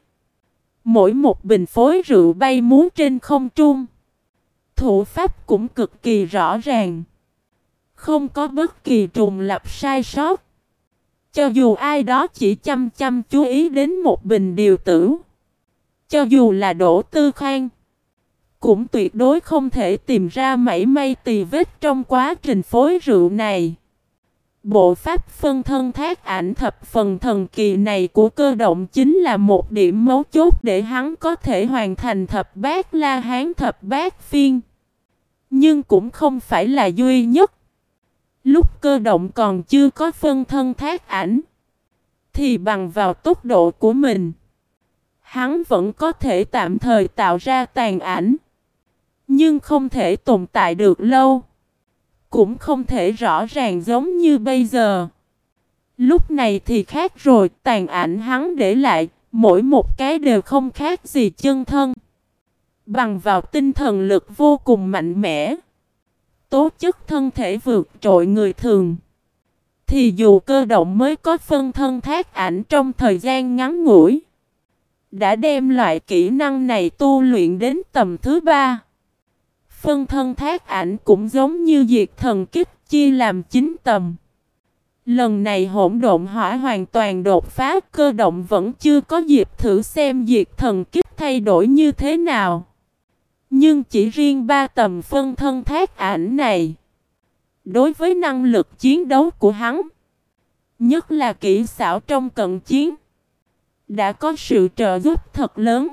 Mỗi một bình phối rượu bay muốn trên không trung. Thủ pháp cũng cực kỳ rõ ràng. Không có bất kỳ trùng lập sai sót. Cho dù ai đó chỉ chăm chăm chú ý đến một bình điều tử. Cho dù là đổ tư khoan. Cũng tuyệt đối không thể tìm ra mảy may tì vết trong quá trình phối rượu này. Bộ pháp phân thân thác ảnh thập phần thần kỳ này của cơ động chính là một điểm mấu chốt để hắn có thể hoàn thành thập bát la hán, thập bát phiên. Nhưng cũng không phải là duy nhất. Lúc cơ động còn chưa có phân thân thác ảnh. Thì bằng vào tốc độ của mình. Hắn vẫn có thể tạm thời tạo ra tàn ảnh. Nhưng không thể tồn tại được lâu. Cũng không thể rõ ràng giống như bây giờ. Lúc này thì khác rồi, tàn ảnh hắn để lại, mỗi một cái đều không khác gì chân thân. Bằng vào tinh thần lực vô cùng mạnh mẽ tố chất thân thể vượt trội người thường. Thì dù cơ động mới có phân thân thác ảnh trong thời gian ngắn ngủi. Đã đem loại kỹ năng này tu luyện đến tầm thứ ba. Phân thân thác ảnh cũng giống như diệt thần kích chia làm chín tầm. Lần này hỗn độn hỏa hoàn toàn đột phá, cơ động vẫn chưa có dịp thử xem diệt thần kích thay đổi như thế nào. Nhưng chỉ riêng ba tầm phân thân thác ảnh này. Đối với năng lực chiến đấu của hắn. Nhất là kỹ xảo trong cận chiến. Đã có sự trợ giúp thật lớn.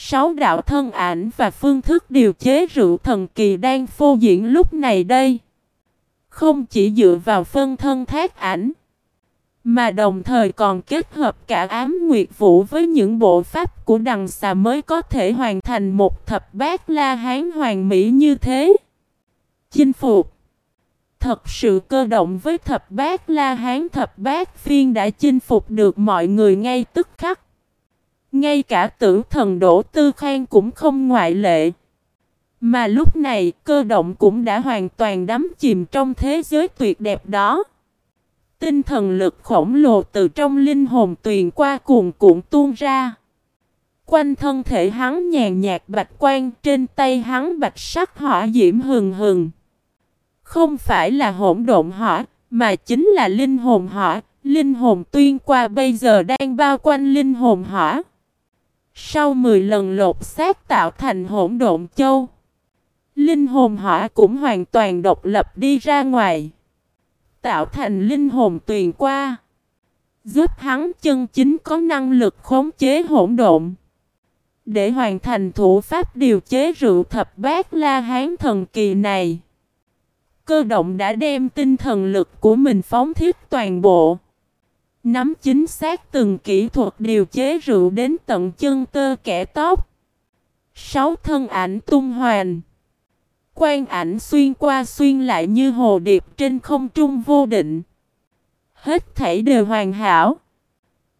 Sáu đạo thân ảnh và phương thức điều chế rượu thần kỳ đang phô diễn lúc này đây. Không chỉ dựa vào phân thân thác ảnh. Mà đồng thời còn kết hợp cả ám nguyệt vũ với những bộ pháp của đằng xà mới có thể hoàn thành một thập bát la hán hoàng mỹ như thế. Chinh phục Thật sự cơ động với thập bát la hán, thập bát phiên đã chinh phục được mọi người ngay tức khắc. Ngay cả tử thần Đỗ Tư Khang cũng không ngoại lệ. Mà lúc này cơ động cũng đã hoàn toàn đắm chìm trong thế giới tuyệt đẹp đó. Tinh thần lực khổng lồ từ trong linh hồn tuyền qua cuồn cuộn tuôn ra. Quanh thân thể hắn nhàn nhạt bạch quan trên tay hắn bạch sắc hỏa diễm hừng hừng. Không phải là hỗn độn hỏa, mà chính là linh hồn hỏa. Linh hồn tuyên qua bây giờ đang bao quanh linh hồn hỏa. Sau 10 lần lột xác tạo thành hỗn độn châu. Linh hồn hỏa cũng hoàn toàn độc lập đi ra ngoài. Tạo thành linh hồn tuyền qua. Giúp hắn chân chính có năng lực khống chế hỗn độn. Để hoàn thành thủ pháp điều chế rượu thập bát la hán thần kỳ này. Cơ động đã đem tinh thần lực của mình phóng thiết toàn bộ. Nắm chính xác từng kỹ thuật điều chế rượu đến tận chân tơ kẻ tóc. Sáu thân ảnh tung hoàn. Quan ảnh xuyên qua xuyên lại như hồ điệp trên không trung vô định. Hết thảy đều hoàn hảo.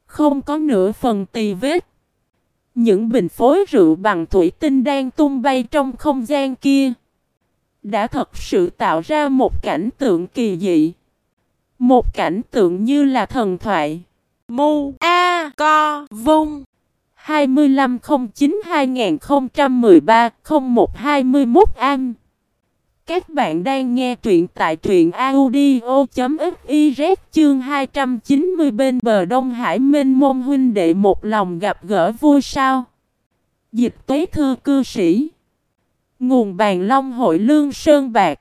Không có nửa phần tì vết. Những bình phối rượu bằng thủy tinh đang tung bay trong không gian kia. Đã thật sự tạo ra một cảnh tượng kỳ dị. Một cảnh tượng như là thần thoại. Mu A Co Vung 2509-2013-0121 Am Các bạn đang nghe truyện tại truyện audio.fiz chương 290 bên bờ Đông Hải Minh Môn huynh đệ một lòng gặp gỡ vui sao. Dịch tuế thư cư sĩ Nguồn bàn long hội lương sơn bạc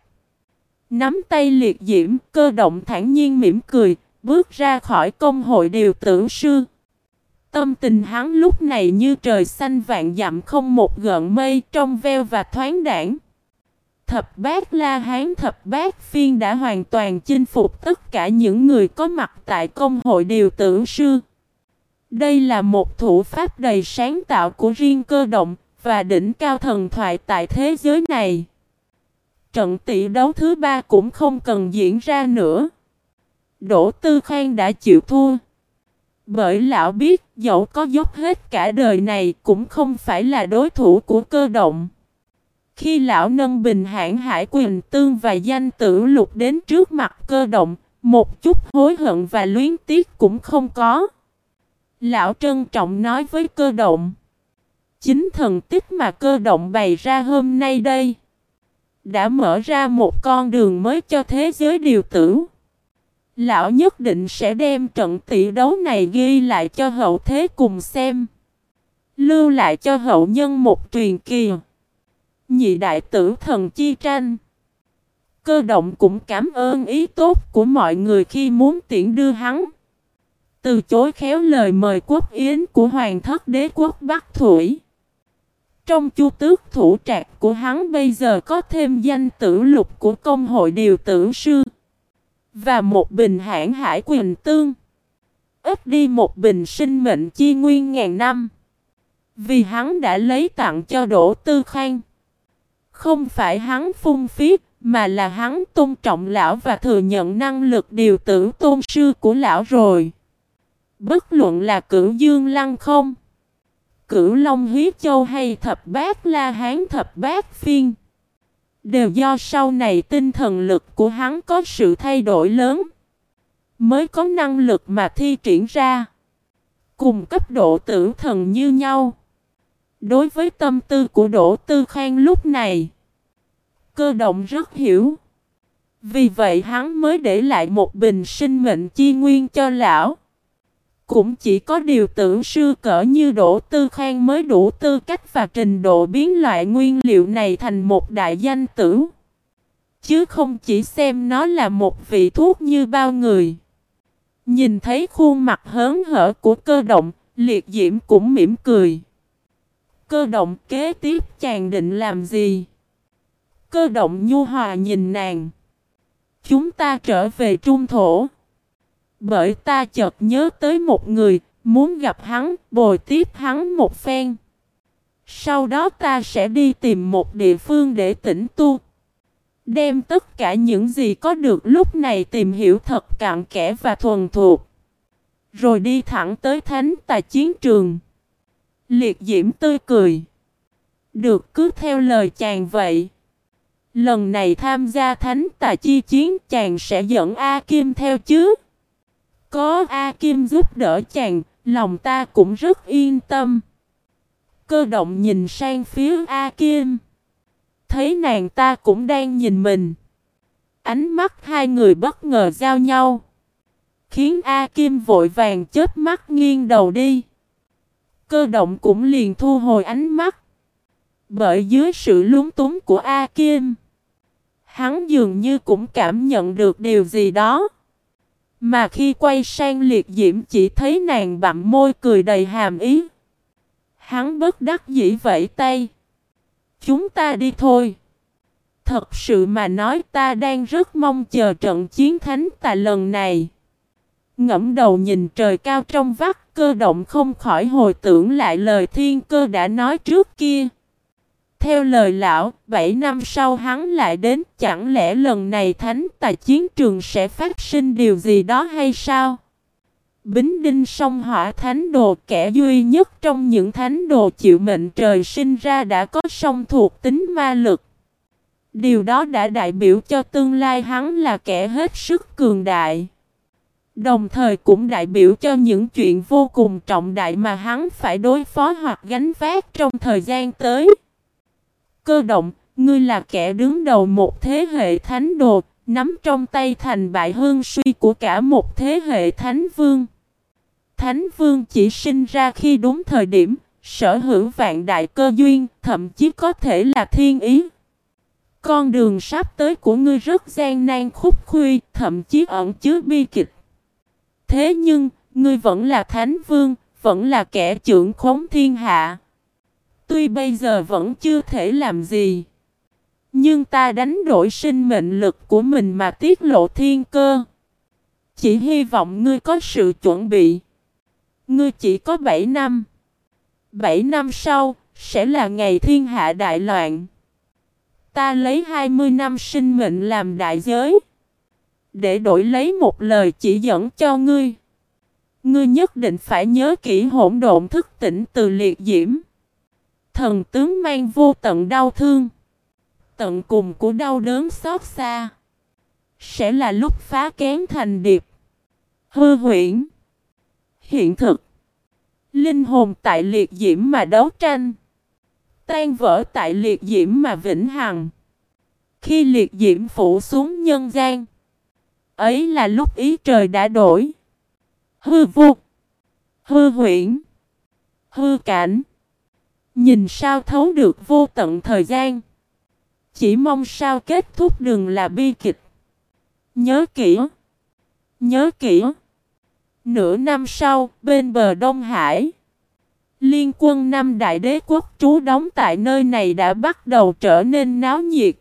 Nắm tay liệt diễm, cơ động thản nhiên mỉm cười, bước ra khỏi công hội điều tử sư. Tâm tình hắn lúc này như trời xanh vạn dặm không một gợn mây trong veo và thoáng đảng. Thập bát La Hán thập bát phiên đã hoàn toàn chinh phục tất cả những người có mặt tại công hội điều tử sư. Đây là một thủ pháp đầy sáng tạo của riêng cơ động và đỉnh cao thần thoại tại thế giới này trận tỷ đấu thứ ba cũng không cần diễn ra nữa. Đỗ Tư Khang đã chịu thua. Bởi lão biết dẫu có dốc hết cả đời này cũng không phải là đối thủ của cơ động. Khi lão nâng bình hãn hải quyền tương và danh tử lục đến trước mặt cơ động, một chút hối hận và luyến tiếc cũng không có. Lão trân trọng nói với cơ động. Chính thần tích mà cơ động bày ra hôm nay đây đã mở ra một con đường mới cho thế giới điều tử. Lão nhất định sẽ đem trận tỷ đấu này ghi lại cho hậu thế cùng xem. Lưu lại cho hậu nhân một truyền kỳ. Nhị đại tử thần chi tranh. Cơ động cũng cảm ơn ý tốt của mọi người khi muốn tiễn đưa hắn. Từ chối khéo lời mời quốc yến của hoàng thất đế quốc Bắc Thủy. Trong chu tước thủ trạc của hắn bây giờ có thêm danh tử lục của công hội điều tử sư. Và một bình hãn hải quyền tương. Ít đi một bình sinh mệnh chi nguyên ngàn năm. Vì hắn đã lấy tặng cho Đỗ Tư Khang. Không phải hắn phung phí, mà là hắn tôn trọng lão và thừa nhận năng lực điều tử tôn sư của lão rồi. Bất luận là cửu dương lăng không. Cửu Long Huyết Châu hay Thập Bát La Hán, Thập Bát Phiên Đều do sau này tinh thần lực của hắn có sự thay đổi lớn, Mới có năng lực mà thi triển ra, Cùng cấp độ tử thần như nhau. Đối với tâm tư của Đỗ Tư Khang lúc này, Cơ động rất hiểu. Vì vậy hắn mới để lại một bình sinh mệnh chi nguyên cho lão cũng chỉ có điều tưởng sư cỡ như Đỗ Tư Khang mới đủ tư cách và trình độ biến loại nguyên liệu này thành một đại danh tử. Chứ không chỉ xem nó là một vị thuốc như bao người. Nhìn thấy khuôn mặt hớn hở của cơ động, liệt diễm cũng mỉm cười. Cơ động kế tiếp chàng định làm gì? Cơ động nhu hòa nhìn nàng. Chúng ta trở về trung thổ. Bởi ta chợt nhớ tới một người, muốn gặp hắn, bồi tiếp hắn một phen. Sau đó ta sẽ đi tìm một địa phương để tĩnh tu. Đem tất cả những gì có được lúc này tìm hiểu thật cạn kẽ và thuần thuộc. Rồi đi thẳng tới thánh tài chiến trường. Liệt diễm tươi cười. Được cứ theo lời chàng vậy. Lần này tham gia thánh tà chi chiến chàng sẽ dẫn A Kim theo chứ. Có A Kim giúp đỡ chàng, lòng ta cũng rất yên tâm. Cơ động nhìn sang phía A Kim. Thấy nàng ta cũng đang nhìn mình. Ánh mắt hai người bất ngờ giao nhau. Khiến A Kim vội vàng chết mắt nghiêng đầu đi. Cơ động cũng liền thu hồi ánh mắt. Bởi dưới sự lúng túng của A Kim. Hắn dường như cũng cảm nhận được điều gì đó. Mà khi quay sang liệt diễm chỉ thấy nàng bặm môi cười đầy hàm ý. Hắn bất đắc dĩ vẫy tay. Chúng ta đi thôi. Thật sự mà nói ta đang rất mong chờ trận chiến thánh tà lần này. Ngẫm đầu nhìn trời cao trong vắt, cơ động không khỏi hồi tưởng lại lời thiên cơ đã nói trước kia. Theo lời lão, 7 năm sau hắn lại đến, chẳng lẽ lần này thánh tài chiến trường sẽ phát sinh điều gì đó hay sao? Bính đinh song hỏa thánh đồ kẻ duy nhất trong những thánh đồ chịu mệnh trời sinh ra đã có song thuộc tính ma lực. Điều đó đã đại biểu cho tương lai hắn là kẻ hết sức cường đại. Đồng thời cũng đại biểu cho những chuyện vô cùng trọng đại mà hắn phải đối phó hoặc gánh vác trong thời gian tới. Cơ động, ngươi là kẻ đứng đầu một thế hệ thánh đồ, nắm trong tay thành bại hương suy của cả một thế hệ thánh vương. Thánh vương chỉ sinh ra khi đúng thời điểm, sở hữu vạn đại cơ duyên, thậm chí có thể là thiên ý. Con đường sắp tới của ngươi rất gian nan khúc khuy, thậm chí ẩn chứa bi kịch. Thế nhưng, ngươi vẫn là thánh vương, vẫn là kẻ trưởng khống thiên hạ. Tuy bây giờ vẫn chưa thể làm gì. Nhưng ta đánh đổi sinh mệnh lực của mình mà tiết lộ thiên cơ. Chỉ hy vọng ngươi có sự chuẩn bị. Ngươi chỉ có 7 năm. 7 năm sau, sẽ là ngày thiên hạ đại loạn. Ta lấy 20 năm sinh mệnh làm đại giới. Để đổi lấy một lời chỉ dẫn cho ngươi. Ngươi nhất định phải nhớ kỹ hỗn độn thức tỉnh từ liệt diễm. Thần tướng mang vô tận đau thương. Tận cùng của đau đớn xót xa. Sẽ là lúc phá kén thành điệp. Hư huyễn. Hiện thực. Linh hồn tại liệt diễm mà đấu tranh. Tan vỡ tại liệt diễm mà vĩnh hằng. Khi liệt diễm phủ xuống nhân gian. Ấy là lúc ý trời đã đổi. Hư vụt. Hư huyễn. Hư cảnh. Nhìn sao thấu được vô tận thời gian. Chỉ mong sao kết thúc đường là bi kịch. Nhớ kỹ. Nhớ kỹ. Nửa năm sau, bên bờ Đông Hải. Liên quân năm đại đế quốc trú đóng tại nơi này đã bắt đầu trở nên náo nhiệt.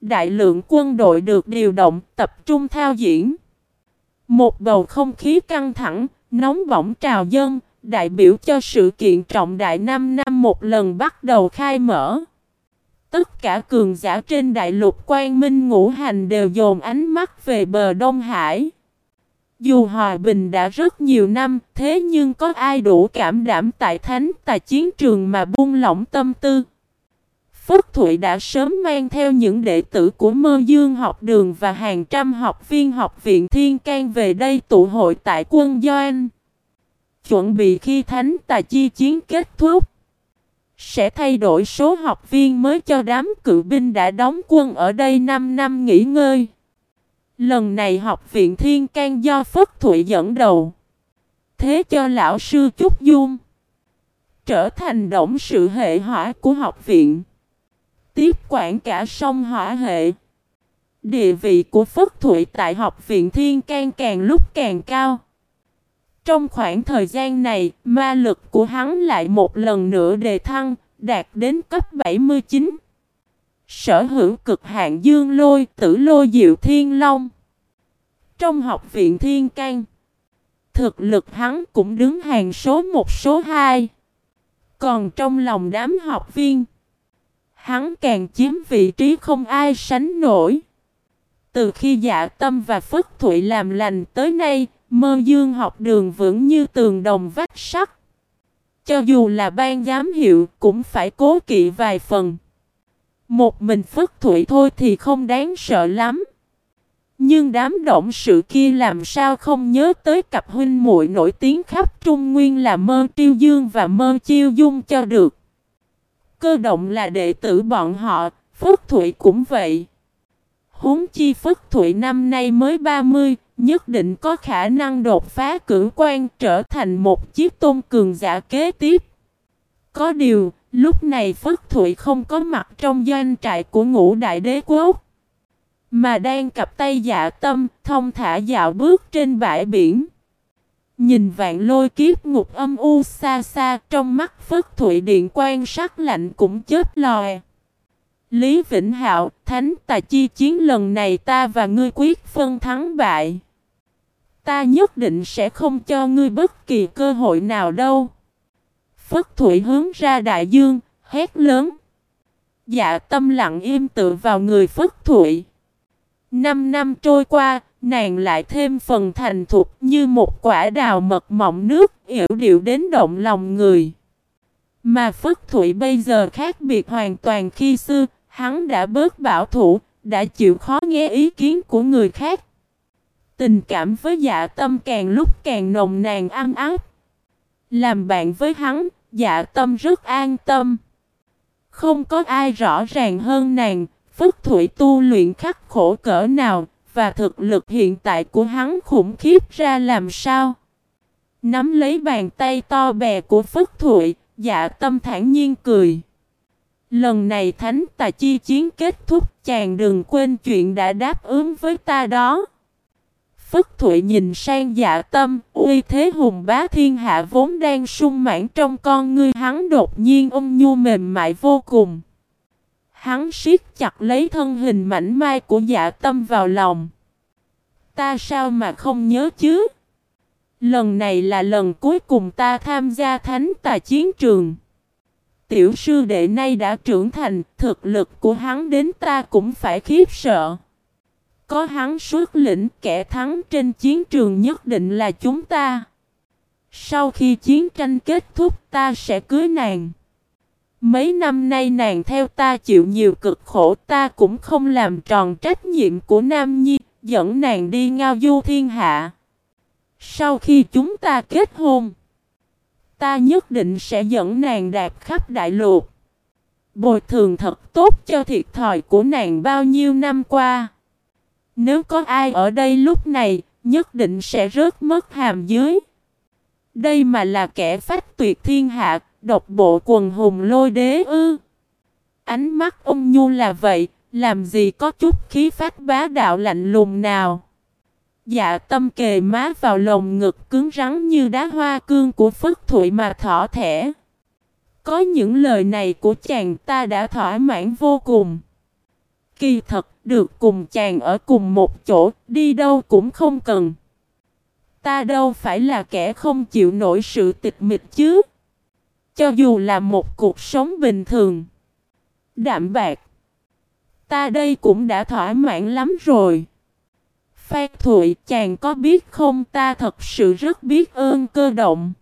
Đại lượng quân đội được điều động, tập trung thao diễn. Một bầu không khí căng thẳng, nóng bỏng trào dân, đại biểu cho sự kiện trọng đại 5 năm một lần bắt đầu khai mở. Tất cả cường giả trên đại lục quan minh ngũ hành đều dồn ánh mắt về bờ Đông Hải. Dù hòa bình đã rất nhiều năm, thế nhưng có ai đủ cảm đảm tại thánh tại chiến trường mà buông lỏng tâm tư. Phúc Thụy đã sớm mang theo những đệ tử của mơ dương học đường và hàng trăm học viên học viện Thiên can về đây tụ hội tại quân Doan. Chuẩn bị khi thánh tà chi chiến kết thúc. Sẽ thay đổi số học viên mới cho đám cự binh đã đóng quân ở đây 5 năm nghỉ ngơi. Lần này học viện Thiên can do Phất Thụy dẫn đầu. Thế cho lão sư Trúc Dung trở thành động sự hệ hỏa của học viện tiếp quản cả sông hỏa hệ. Địa vị của Phất Thụy tại học viện Thiên can càng lúc càng cao. Trong khoảng thời gian này, ma lực của hắn lại một lần nữa đề thăng, đạt đến cấp 79. Sở hữu cực hạn dương lôi, tử lôi diệu thiên long. Trong học viện Thiên can thực lực hắn cũng đứng hàng số một số hai. Còn trong lòng đám học viên, hắn càng chiếm vị trí không ai sánh nổi. Từ khi dạ tâm và phất thụy làm lành tới nay, mơ dương học đường vững như tường đồng vách sắt. Cho dù là ban giám hiệu cũng phải cố kỵ vài phần. Một mình phất thụy thôi thì không đáng sợ lắm. Nhưng đám động sự kia làm sao không nhớ tới cặp huynh muội nổi tiếng khắp Trung Nguyên là Mơ Triêu Dương và Mơ Chiêu Dung cho được. Cơ động là đệ tử bọn họ, Phất Thụy cũng vậy. Huống chi Phất Thụy năm nay mới 30, nhất định có khả năng đột phá cử quan trở thành một chiếc tôn cường giả kế tiếp. Có điều, lúc này Phất Thụy không có mặt trong doanh trại của ngũ đại đế quốc. Mà đang cặp tay dạ tâm, thông thả dạo bước trên bãi biển. Nhìn vạn lôi kiếp ngục âm u xa xa trong mắt phất thụy điện quan sắc lạnh cũng chết lòe. Lý Vĩnh Hạo, Thánh Tà Chi chiến lần này ta và ngươi quyết phân thắng bại. Ta nhất định sẽ không cho ngươi bất kỳ cơ hội nào đâu. Phất Thụy hướng ra đại dương, hét lớn. Dạ tâm lặng im tự vào người Phất Thụy. Năm năm trôi qua, nàng lại thêm phần thành thục như một quả đào mật mọng nước, yểu điệu đến động lòng người. Mà Phất Thụy bây giờ khác biệt hoàn toàn khi xưa, hắn đã bớt bảo thủ, đã chịu khó nghe ý kiến của người khác. Tình cảm với dạ tâm càng lúc càng nồng nàn ăn áp. Làm bạn với hắn, dạ tâm rất an tâm. Không có ai rõ ràng hơn nàng, Phất Thủy tu luyện khắc khổ cỡ nào, và thực lực hiện tại của hắn khủng khiếp ra làm sao. Nắm lấy bàn tay to bè của Phất Thụy, dạ tâm thản nhiên cười. Lần này thánh tà chi chiến kết thúc chàng đừng quên chuyện đã đáp ứng với ta đó. Phất Thụy nhìn sang dạ tâm, uy thế hùng bá thiên hạ vốn đang sung mãn trong con ngươi hắn đột nhiên ôm nhu mềm mại vô cùng. Hắn siết chặt lấy thân hình mảnh mai của dạ tâm vào lòng. Ta sao mà không nhớ chứ? Lần này là lần cuối cùng ta tham gia thánh tà chiến trường. Tiểu sư đệ nay đã trưởng thành, thực lực của hắn đến ta cũng phải khiếp sợ. Có hắn xuất lĩnh kẻ thắng trên chiến trường nhất định là chúng ta. Sau khi chiến tranh kết thúc ta sẽ cưới nàng. Mấy năm nay nàng theo ta chịu nhiều cực khổ ta cũng không làm tròn trách nhiệm của Nam Nhi, dẫn nàng đi ngao du thiên hạ. Sau khi chúng ta kết hôn, ta nhất định sẽ dẫn nàng đạp khắp đại lục. Bồi thường thật tốt cho thiệt thòi của nàng bao nhiêu năm qua. Nếu có ai ở đây lúc này, nhất định sẽ rớt mất hàm dưới. Đây mà là kẻ phách tuyệt thiên hạ, độc bộ quần hùng lôi đế ư. Ánh mắt ông Nhu là vậy, làm gì có chút khí phách bá đạo lạnh lùng nào. Dạ tâm kề má vào lồng ngực cứng rắn như đá hoa cương của Phất Thụy mà thỏ thẻ. Có những lời này của chàng ta đã thỏa mãn vô cùng. Kỳ thật, được cùng chàng ở cùng một chỗ, đi đâu cũng không cần. Ta đâu phải là kẻ không chịu nổi sự tịch mịch chứ. Cho dù là một cuộc sống bình thường. Đạm bạc. Ta đây cũng đã thỏa mãn lắm rồi. Phát Thụy chàng có biết không ta thật sự rất biết ơn cơ động.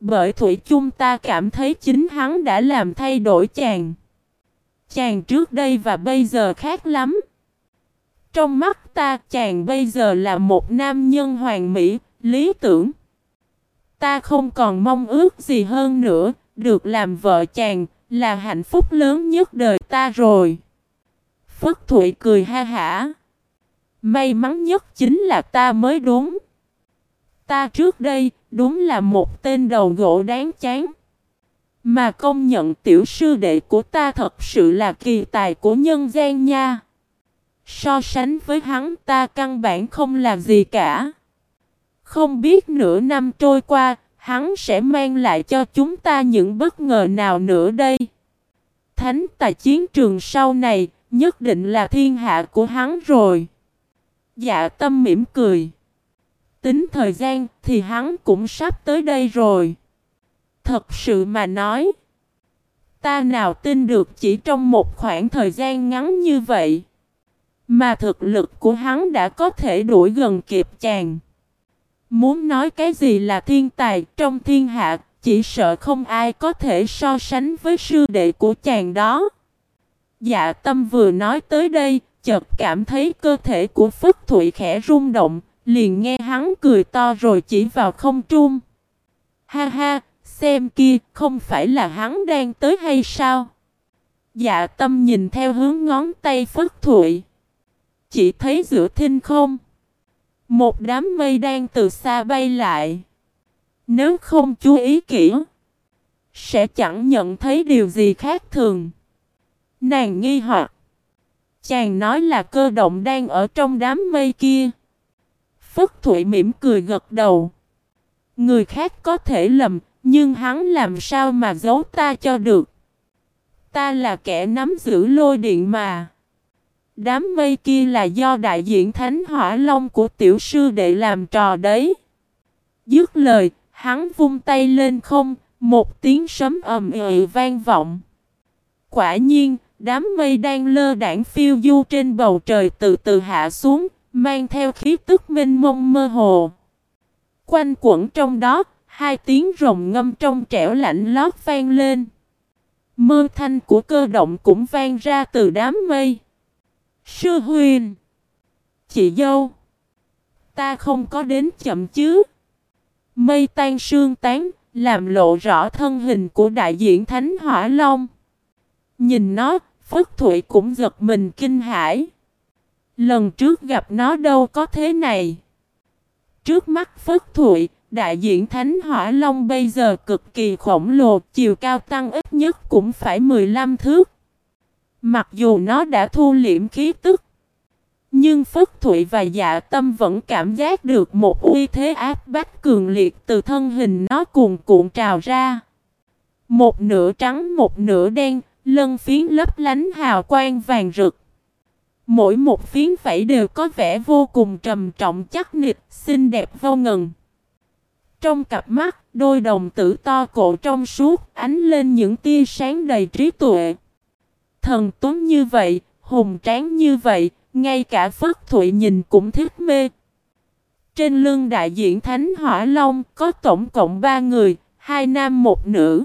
Bởi thụy chung ta cảm thấy chính hắn đã làm thay đổi chàng. Chàng trước đây và bây giờ khác lắm. Trong mắt ta chàng bây giờ là một nam nhân hoàn mỹ, lý tưởng. Ta không còn mong ước gì hơn nữa, được làm vợ chàng là hạnh phúc lớn nhất đời ta rồi. Phất Thụy cười ha hả. May mắn nhất chính là ta mới đúng. Ta trước đây đúng là một tên đầu gỗ đáng chán. Mà công nhận tiểu sư đệ của ta thật sự là kỳ tài của nhân gian nha. So sánh với hắn ta căn bản không là gì cả. Không biết nửa năm trôi qua, hắn sẽ mang lại cho chúng ta những bất ngờ nào nữa đây. Thánh tài chiến trường sau này, nhất định là thiên hạ của hắn rồi. Dạ tâm mỉm cười. Tính thời gian thì hắn cũng sắp tới đây rồi. Thật sự mà nói. Ta nào tin được chỉ trong một khoảng thời gian ngắn như vậy. Mà thực lực của hắn đã có thể đuổi gần kịp chàng. Muốn nói cái gì là thiên tài trong thiên hạ, chỉ sợ không ai có thể so sánh với sư đệ của chàng đó. Dạ tâm vừa nói tới đây, chợt cảm thấy cơ thể của Phất Thụy khẽ rung động, liền nghe hắn cười to rồi chỉ vào không trung. Ha ha, xem kia, không phải là hắn đang tới hay sao? Dạ tâm nhìn theo hướng ngón tay Phất Thụy. Chỉ thấy giữa thinh không. Một đám mây đang từ xa bay lại. Nếu không chú ý kỹ, sẽ chẳng nhận thấy điều gì khác thường. Nàng nghi hoặc. Chàng nói là cơ động đang ở trong đám mây kia. Phất Thụy mỉm cười gật đầu. Người khác có thể lầm, nhưng hắn làm sao mà giấu ta cho được. Ta là kẻ nắm giữ lôi điện mà. Đám mây kia là do đại diện Thánh Hỏa Long của tiểu sư đệ làm trò đấy. Dứt lời, hắn vung tay lên không, một tiếng sấm ầm ĩ vang vọng. Quả nhiên, đám mây đang lơ đảng phiêu du trên bầu trời từ từ hạ xuống, mang theo khí tức mênh mông mơ hồ. Quanh quẩn trong đó, hai tiếng rồng ngâm trong trẻo lạnh lót vang lên. Mơ thanh của cơ động cũng vang ra từ đám mây. Sư huyền. Chị dâu. Ta không có đến chậm chứ. Mây tan sương tán, làm lộ rõ thân hình của đại diện Thánh Hỏa Long. Nhìn nó, Phất Thụy cũng giật mình kinh hãi. Lần trước gặp nó đâu có thế này. Trước mắt Phất Thụy, đại diện Thánh Hỏa Long bây giờ cực kỳ khổng lồ, chiều cao tăng ít nhất cũng phải 15 thước. Mặc dù nó đã thu liễm khí tức, nhưng Phất Thụy và Dạ Tâm vẫn cảm giác được một uy thế áp bách cường liệt từ thân hình nó cuồn cuộn trào ra. Một nửa trắng một nửa đen, lân phiến lấp lánh hào quang vàng rực. Mỗi một phiến vảy đều có vẻ vô cùng trầm trọng chắc nịch, xinh đẹp vô ngần. Trong cặp mắt, đôi đồng tử to cổ trong suốt, ánh lên những tia sáng đầy trí tuệ. Thần tuấn như vậy, hùng tráng như vậy, ngay cả Phất Thụy nhìn cũng thích mê. Trên lưng đại diện Thánh Hỏa Long có tổng cộng ba người, hai nam một nữ.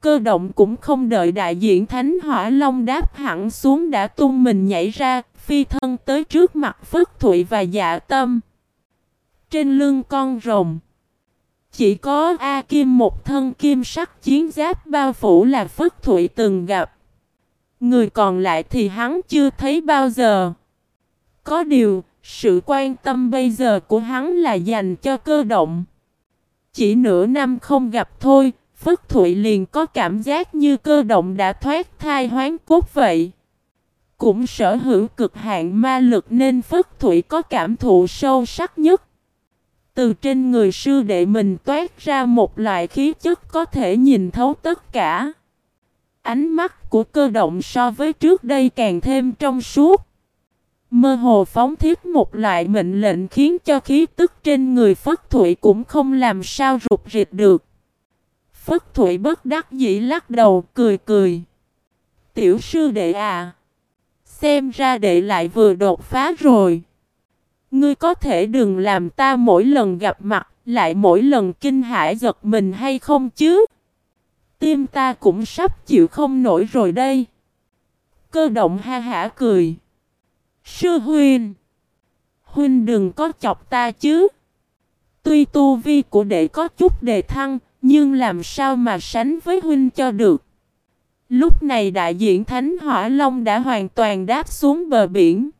Cơ động cũng không đợi đại diện Thánh Hỏa Long đáp hẳn xuống đã tung mình nhảy ra, phi thân tới trước mặt Phất Thụy và dạ tâm. Trên lưng con rồng, chỉ có A Kim một thân kim sắc chiến giáp bao phủ là Phất Thụy từng gặp. Người còn lại thì hắn chưa thấy bao giờ. Có điều, sự quan tâm bây giờ của hắn là dành cho cơ động. Chỉ nửa năm không gặp thôi, Phất Thụy liền có cảm giác như cơ động đã thoát thai hoán cốt vậy. Cũng sở hữu cực hạn ma lực nên Phất Thụy có cảm thụ sâu sắc nhất. Từ trên người sư đệ mình toát ra một loại khí chất có thể nhìn thấu tất cả. Ánh mắt của cơ động so với trước đây càng thêm trong suốt. Mơ hồ phóng thiết một loại mệnh lệnh khiến cho khí tức trên người Phất Thụy cũng không làm sao rụt rịt được. Phất Thụy bất đắc dĩ lắc đầu, cười cười. Tiểu sư đệ à. Xem ra đệ lại vừa đột phá rồi. Ngươi có thể đừng làm ta mỗi lần gặp mặt, lại mỗi lần kinh hãi giật mình hay không chứ? Tim ta cũng sắp chịu không nổi rồi đây. Cơ động ha hả cười. Sư huynh. Huynh đừng có chọc ta chứ. Tuy tu vi của đệ có chút đề thăng, nhưng làm sao mà sánh với huynh cho được. Lúc này đại diện Thánh Hỏa Long đã hoàn toàn đáp xuống bờ biển.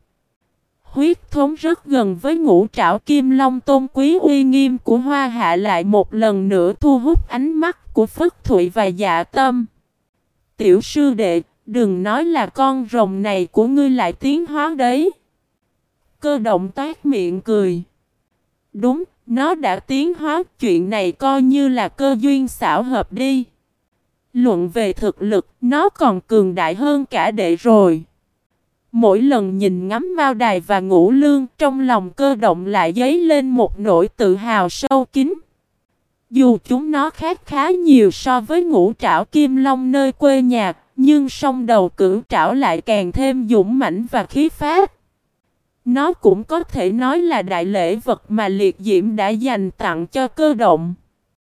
Huyết thống rất gần với ngũ trảo kim long tôn quý uy nghiêm của hoa hạ lại một lần nữa thu hút ánh mắt của Phất Thụy và dạ tâm. Tiểu sư đệ, đừng nói là con rồng này của ngươi lại tiến hóa đấy. Cơ động toát miệng cười. Đúng, nó đã tiến hóa, chuyện này coi như là cơ duyên xảo hợp đi. Luận về thực lực, nó còn cường đại hơn cả đệ rồi. Mỗi lần nhìn ngắm Mao Đài và Ngũ Lương, trong lòng cơ động lại dấy lên một nỗi tự hào sâu kín. Dù chúng nó khác khá nhiều so với ngũ trảo kim long nơi quê nhà, nhưng song đầu cửu trảo lại càng thêm dũng mãnh và khí phát. Nó cũng có thể nói là đại lễ vật mà liệt diễm đã dành tặng cho cơ động.